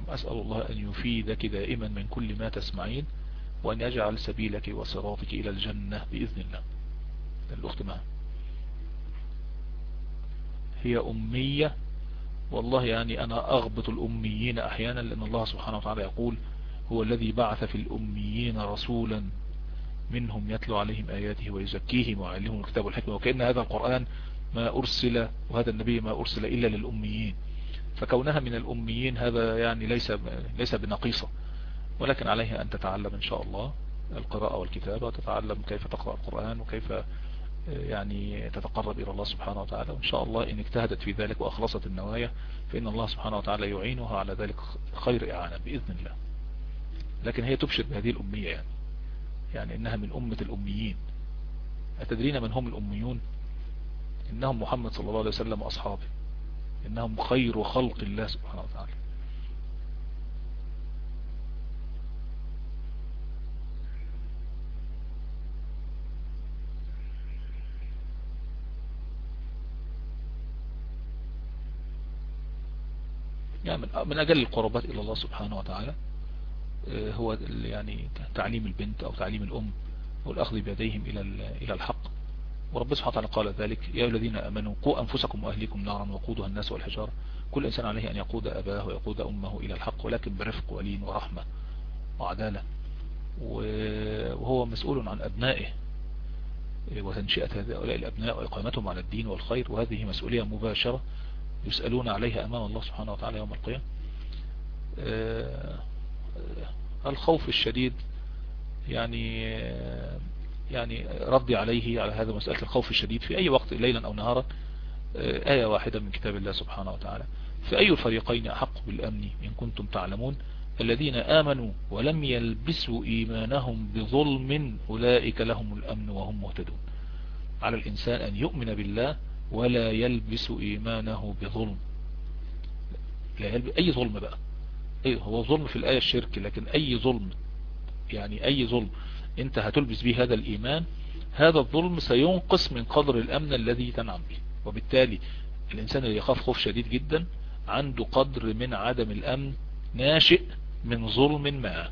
نعم أسأل الله أن يفيدك دائما من كل ما تسمعين وأن يجعل سبيلك وصراطك إلى الجنة بإذن الله. الأخت معه هي أمية. والله يعني أنا أغبط الأميين أحيانا لأن الله سبحانه وتعالى يقول هو الذي بعث في الأميين رسولا منهم يتلو عليهم آياته ويزكيهم ويعلمهم الكتاب والحكمة وكأن هذا القرآن ما أرسل وهذا النبي ما أرسل إلا للأميين. فكونها من الأميين هذا يعني ليس ليس بنقيصة. ولكن عليها أن تتعلم إن شاء الله القراءة والكتابة وتتعلم كيف تقرأ القرآن وكيف يعني تتقرب إلى الله سبحانه وتعالى. وإن شاء الله إن اجتهدت في ذلك وأخلصت النوايا فإن الله سبحانه وتعالى يعينها على ذلك خير إعانة بإذن الله. لكن هي تبشر بهذه الأمية يعني. يعني إنها من أمة الأميين. أتدرين من هم الأميون؟ إنهم محمد صلى الله عليه وسلم وأصحابه. إنهم خير خلق الله سبحانه وتعالى. يعني من أجل القربات إلى الله سبحانه وتعالى آه، هو يعني تعليم البنت أو تعليم الأم والأخذ بيديهم إلى إلى الحق. ورب سبحانه وتعالى قال ذلك يا الذين أمنوا قوا أنفسكم وأهليكم نارا وقودها الناس والحجارة. كل إنسان عليه أن يقود أباه ويقود أمه إلى الحق ولكن برفق ولين ورحمة وعدالة. وهو مسؤول عن أبنائه وتنشئة هؤلاء الأبناء وإقامتهم على الدين والخير. وهذه مسؤولية مباشرة يسألون عليها أمام الله سبحانه وتعالى يوم القيامة. آه، الخوف الشديد يعني يعني ردي عليه على هذا مسألة الخوف الشديد في أي وقت ليلا أو نهارا آه، آية واحدة من كتاب الله سبحانه وتعالى. في أي الفريقين أحق بالأمن إن كنتم تعلمون؟ الذين آمنوا ولم يلبسوا إيمانهم بظلم أولئك لهم الأمن وهم مهتدون. على الإنسان أن يؤمن بالله ولا يلبس إيمانه بظلم. لا يلبس أي ظلم بقى؟ أي هو ظلم في الآية الشرك لكن أي ظلم؟ يعني أي ظلم؟ أنت هتلبس به هذا الإيمان هذا الظلم سينقص من قدر الأمن الذي تنعم به. وبالتالي الإنسان اللي يخاف خوف شديد جدا عنده قدر من عدم الأمن ناشئ من ظلم ما.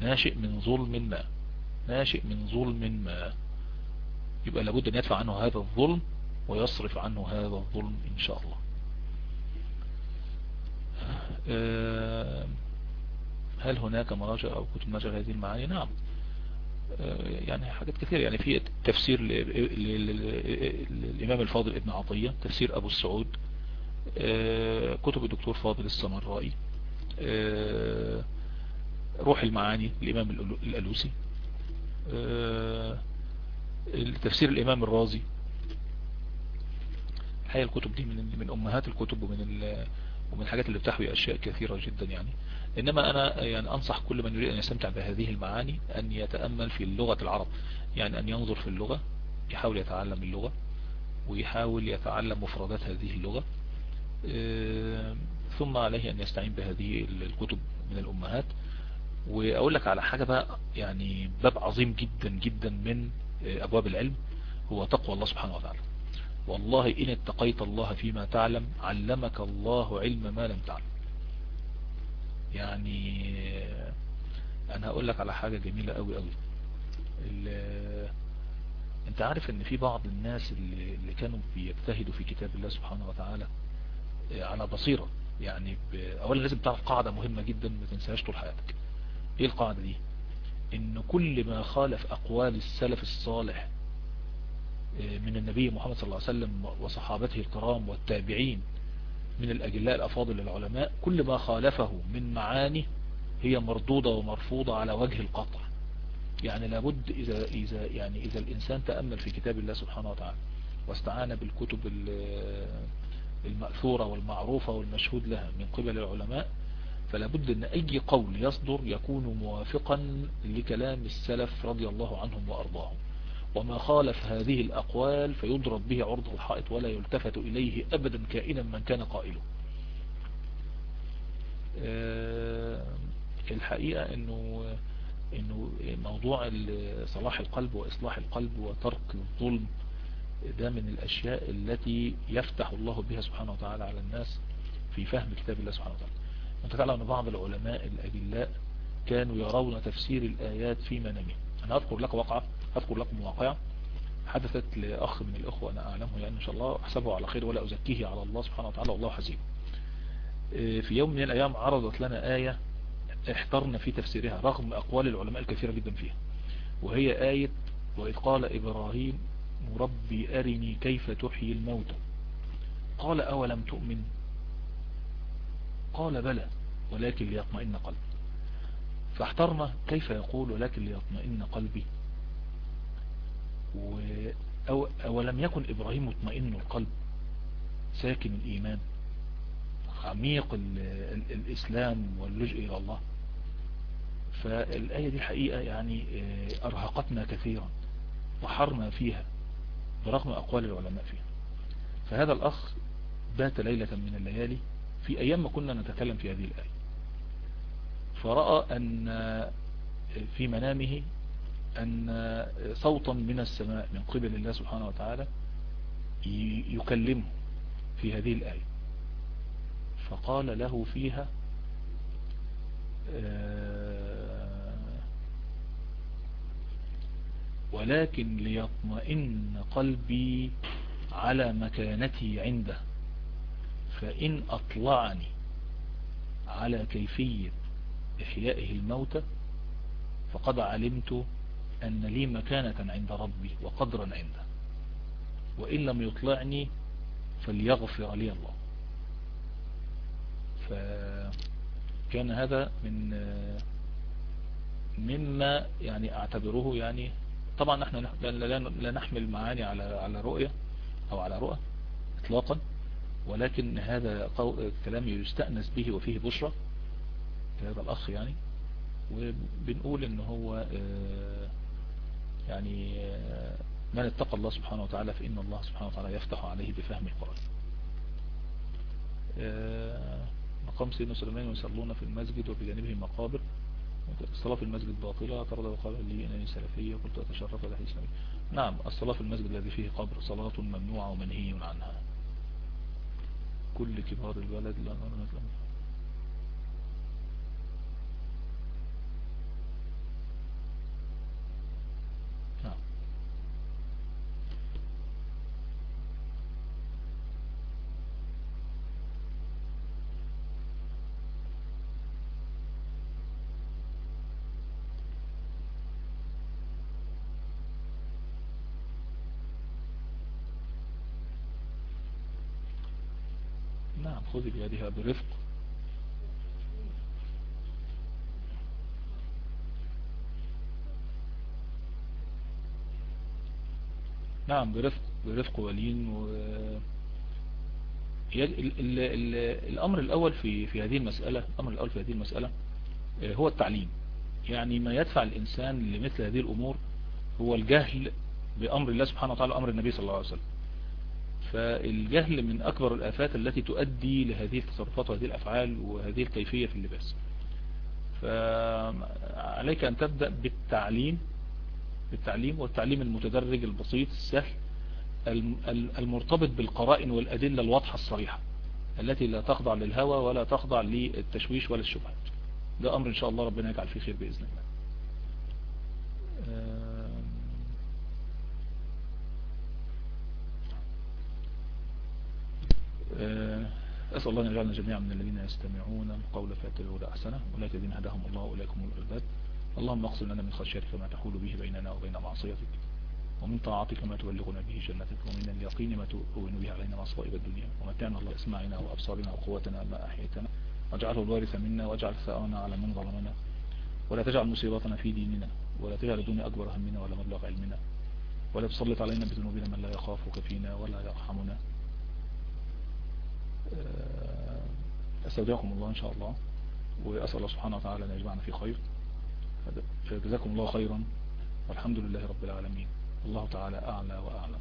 ناشئ من ظلم ما. ناشئ من ظلم ما. يبقى لابد أن يدفع عنه هذا الظلم ويصرف عنه هذا الظلم إن شاء الله. آه، هل هناك مراجع أو كتب مراجع هذه المعاني؟ نعم. آه، يعني حاجات كثيرة. يعني في تفسير للإمام الفاضل ابن عطية تفسير أبو السعود آه، كتب الدكتور فاضل السمرائي روح المعاني الإمام الألوسي تفسير الإمام الرازي. هي الكتب دي من من أمهات الكتب ومن ومن الحاجات اللي بتحوي أشياء كثيرة جدا يعني. إنما أنا يعني أنصح كل من يريد أن يستمتع بهذه المعاني أن يتأمل في لغة العرب يعني أن ينظر في اللغة يحاول يتعلم اللغة ويحاول يتعلم مفردات هذه اللغة آه، ثم عليه أن يستعين بهذه الكتب من الأمهات. وأقول لك على حاجة بقى يعني باب عظيم جدا جدا من أبواب العلم هو تقوى الله سبحانه وتعالى. والله إن اتقيت الله فيما تعلم علمك الله علم ما لم تعلم. يعني أنا هقول لك على حاجة جميلة قوي قوي أنت عارف إن في بعض الناس اللي, اللي كانوا بيجتهدوا في كتاب الله سبحانه وتعالى على بصيرة. يعني اولا لازم تعرف قاعدة مهمة جدا ما تنساهاش طول حياتك. إيه القاعدة دي؟ إن كل ما خالف أقوال السلف الصالح من النبي محمد صلى الله عليه وسلم وصحابته الكرام والتابعين من الأجلاء الأفاضل العلماء كل ما خالفه من معاني هي مردودة ومرفوضة على وجه القطع. يعني لابد إذا, إذا, يعني إذا الإنسان تأمل في كتاب الله سبحانه وتعالى واستعان بالكتب المأثورة والمعروفة والمشهود لها من قبل العلماء فلابد أن أي قول يصدر يكون موافقا لكلام السلف رضي الله عنهم وأرضاهم. وما خالف هذه الأقوال فيضرب به عرض الحائط ولا يلتفت إليه أبدا كائنا من كان قائله. الحقيقة أنه أنه موضوع صلاح القلب وإصلاح القلب وترك الظلم ده من الأشياء التي يفتح الله بها سبحانه وتعالى على الناس في فهم كتاب الله سبحانه وتعالى. أنت تعلم أن بعض العلماء الأجلاء كانوا يرون تفسير الآيات في منامهم أنا أذكر لك وقعة أذكر لكم واقعة حدثت لأخ من الأخوة أنا أعلمه يعني إن شاء الله أحسبه على خير ولا أزكيه على الله سبحانه وتعالى والله حزين في يوم من الأيام عرضت لنا آية احترنا في تفسيرها رغم أقوال العلماء الكثيرة جدا فيها. وهي آية وإذ قال إبراهيم ربي أرني كيف تحيي الموتى. قال أولم تؤمن؟ قال بلى ولكن ليطمئن قلبي. فاحترنا كيف يقول ولكن ليطمئن قلبي. و أو أولم يكن إبراهيم مطمئن القلب ساكن الإيمان عميق ال ال الإسلام واللجء إلى الله؟ فالآية دي حقيقة يعني أرهقتنا كثيرا وحرنا فيها برغم أقوال العلماء فيها. فهذا الأخ بات ليلة من الليالي في أيام ما كنا نتكلم في هذه الآية. فرأى أن في منامه أن صوتا من السماء من قبل الله سبحانه وتعالى يكلمه في هذه الآية. فقال له فيها ولكن ليطمئن قلبي على مكانتي عنده فإن أطلعني على كيفية إحيائه الموتى فقد علمت أن لي مكانة عند ربي وقدرا عنده. وإن لم يطلعني فليغفر لي الله. فكان هذا من مما يعني أعتبره يعني طبعا نحن لا نحمل معاني على على رؤية أو على رؤى اطلاقا. ولكن هذا كلام يستأنس به وفيه بشرة هذا الأخ يعني. وبنقول إن هو يعني من اتقى الله سبحانه وتعالى فإن الله سبحانه وتعالى يفتح عليه بفهم القرآن مقام سيدنا سليمان يصلون في المسجد وبجانبه مقابر. الصلاة في المسجد باطلة. ترضى وقال لي أنني سلفية قلت أتشرف لحي إسلامي نعم الصلاة في المسجد الذي فيه قبر صلاة ممنوعة ومنهي عنها. كل كبار البلد لا نرى نعم خذ بيدها برفق. نعم برفق برفق ولين و ال ال ال الأمر الأول في في هذه المسألة الأمر الأول في هذه المسألة هو التعليم. يعني ما يدفع الإنسان لمثل هذه الأمور هو الجهل بأمر الله سبحانه وتعالى أمر النبي صلى الله عليه وسلم. فالجهل من أكبر الآفات التي تؤدي لهذه التصرفات وهذه الأفعال وهذه الكيفية في اللباس. فعليك أن تبدأ بالتعليم بالتعليم والتعليم المتدرج البسيط السهل المرتبط بالقرائن والأدلة الواضحة الصريحة التي لا تخضع للهوى ولا تخضع للتشويش ولا الشبهات ده أمر إن شاء الله ربنا يجعل فيه خير بإذن الله. أسأل الله أن يجعلنا جميعا من الذين يستمعون القول فيتبعون أحسنه ولا الذين هداهم الله وإليكم الألباب اللهم اغفر لنا من خشيتك ما تحول به بيننا وبين معصيتك ومن طاعتك ما تبلغنا به جنتك ومن اليقين ما تؤون به علينا مصائب الدنيا. ومتعنا الله اسماعنا وأبصارنا وقوتنا ما أحيتنا واجعله الوارث منا واجعل ثأرنا على من ظلمنا. ولا تجعل مصيبتنا في ديننا ولا تجعل الدنيا أكبر همنا ولا مبلغ علمنا. ولا تسلط علينا بذنوبنا من لا يخافك فينا ولا يرحمنا. آه، أستودعكم الله إن شاء الله وأسأل الله سبحانه وتعالى أن يجمعنا في خير. جزاكم الله خيرا والحمد لله رب العالمين. الله تعالى أعلى وأعلم.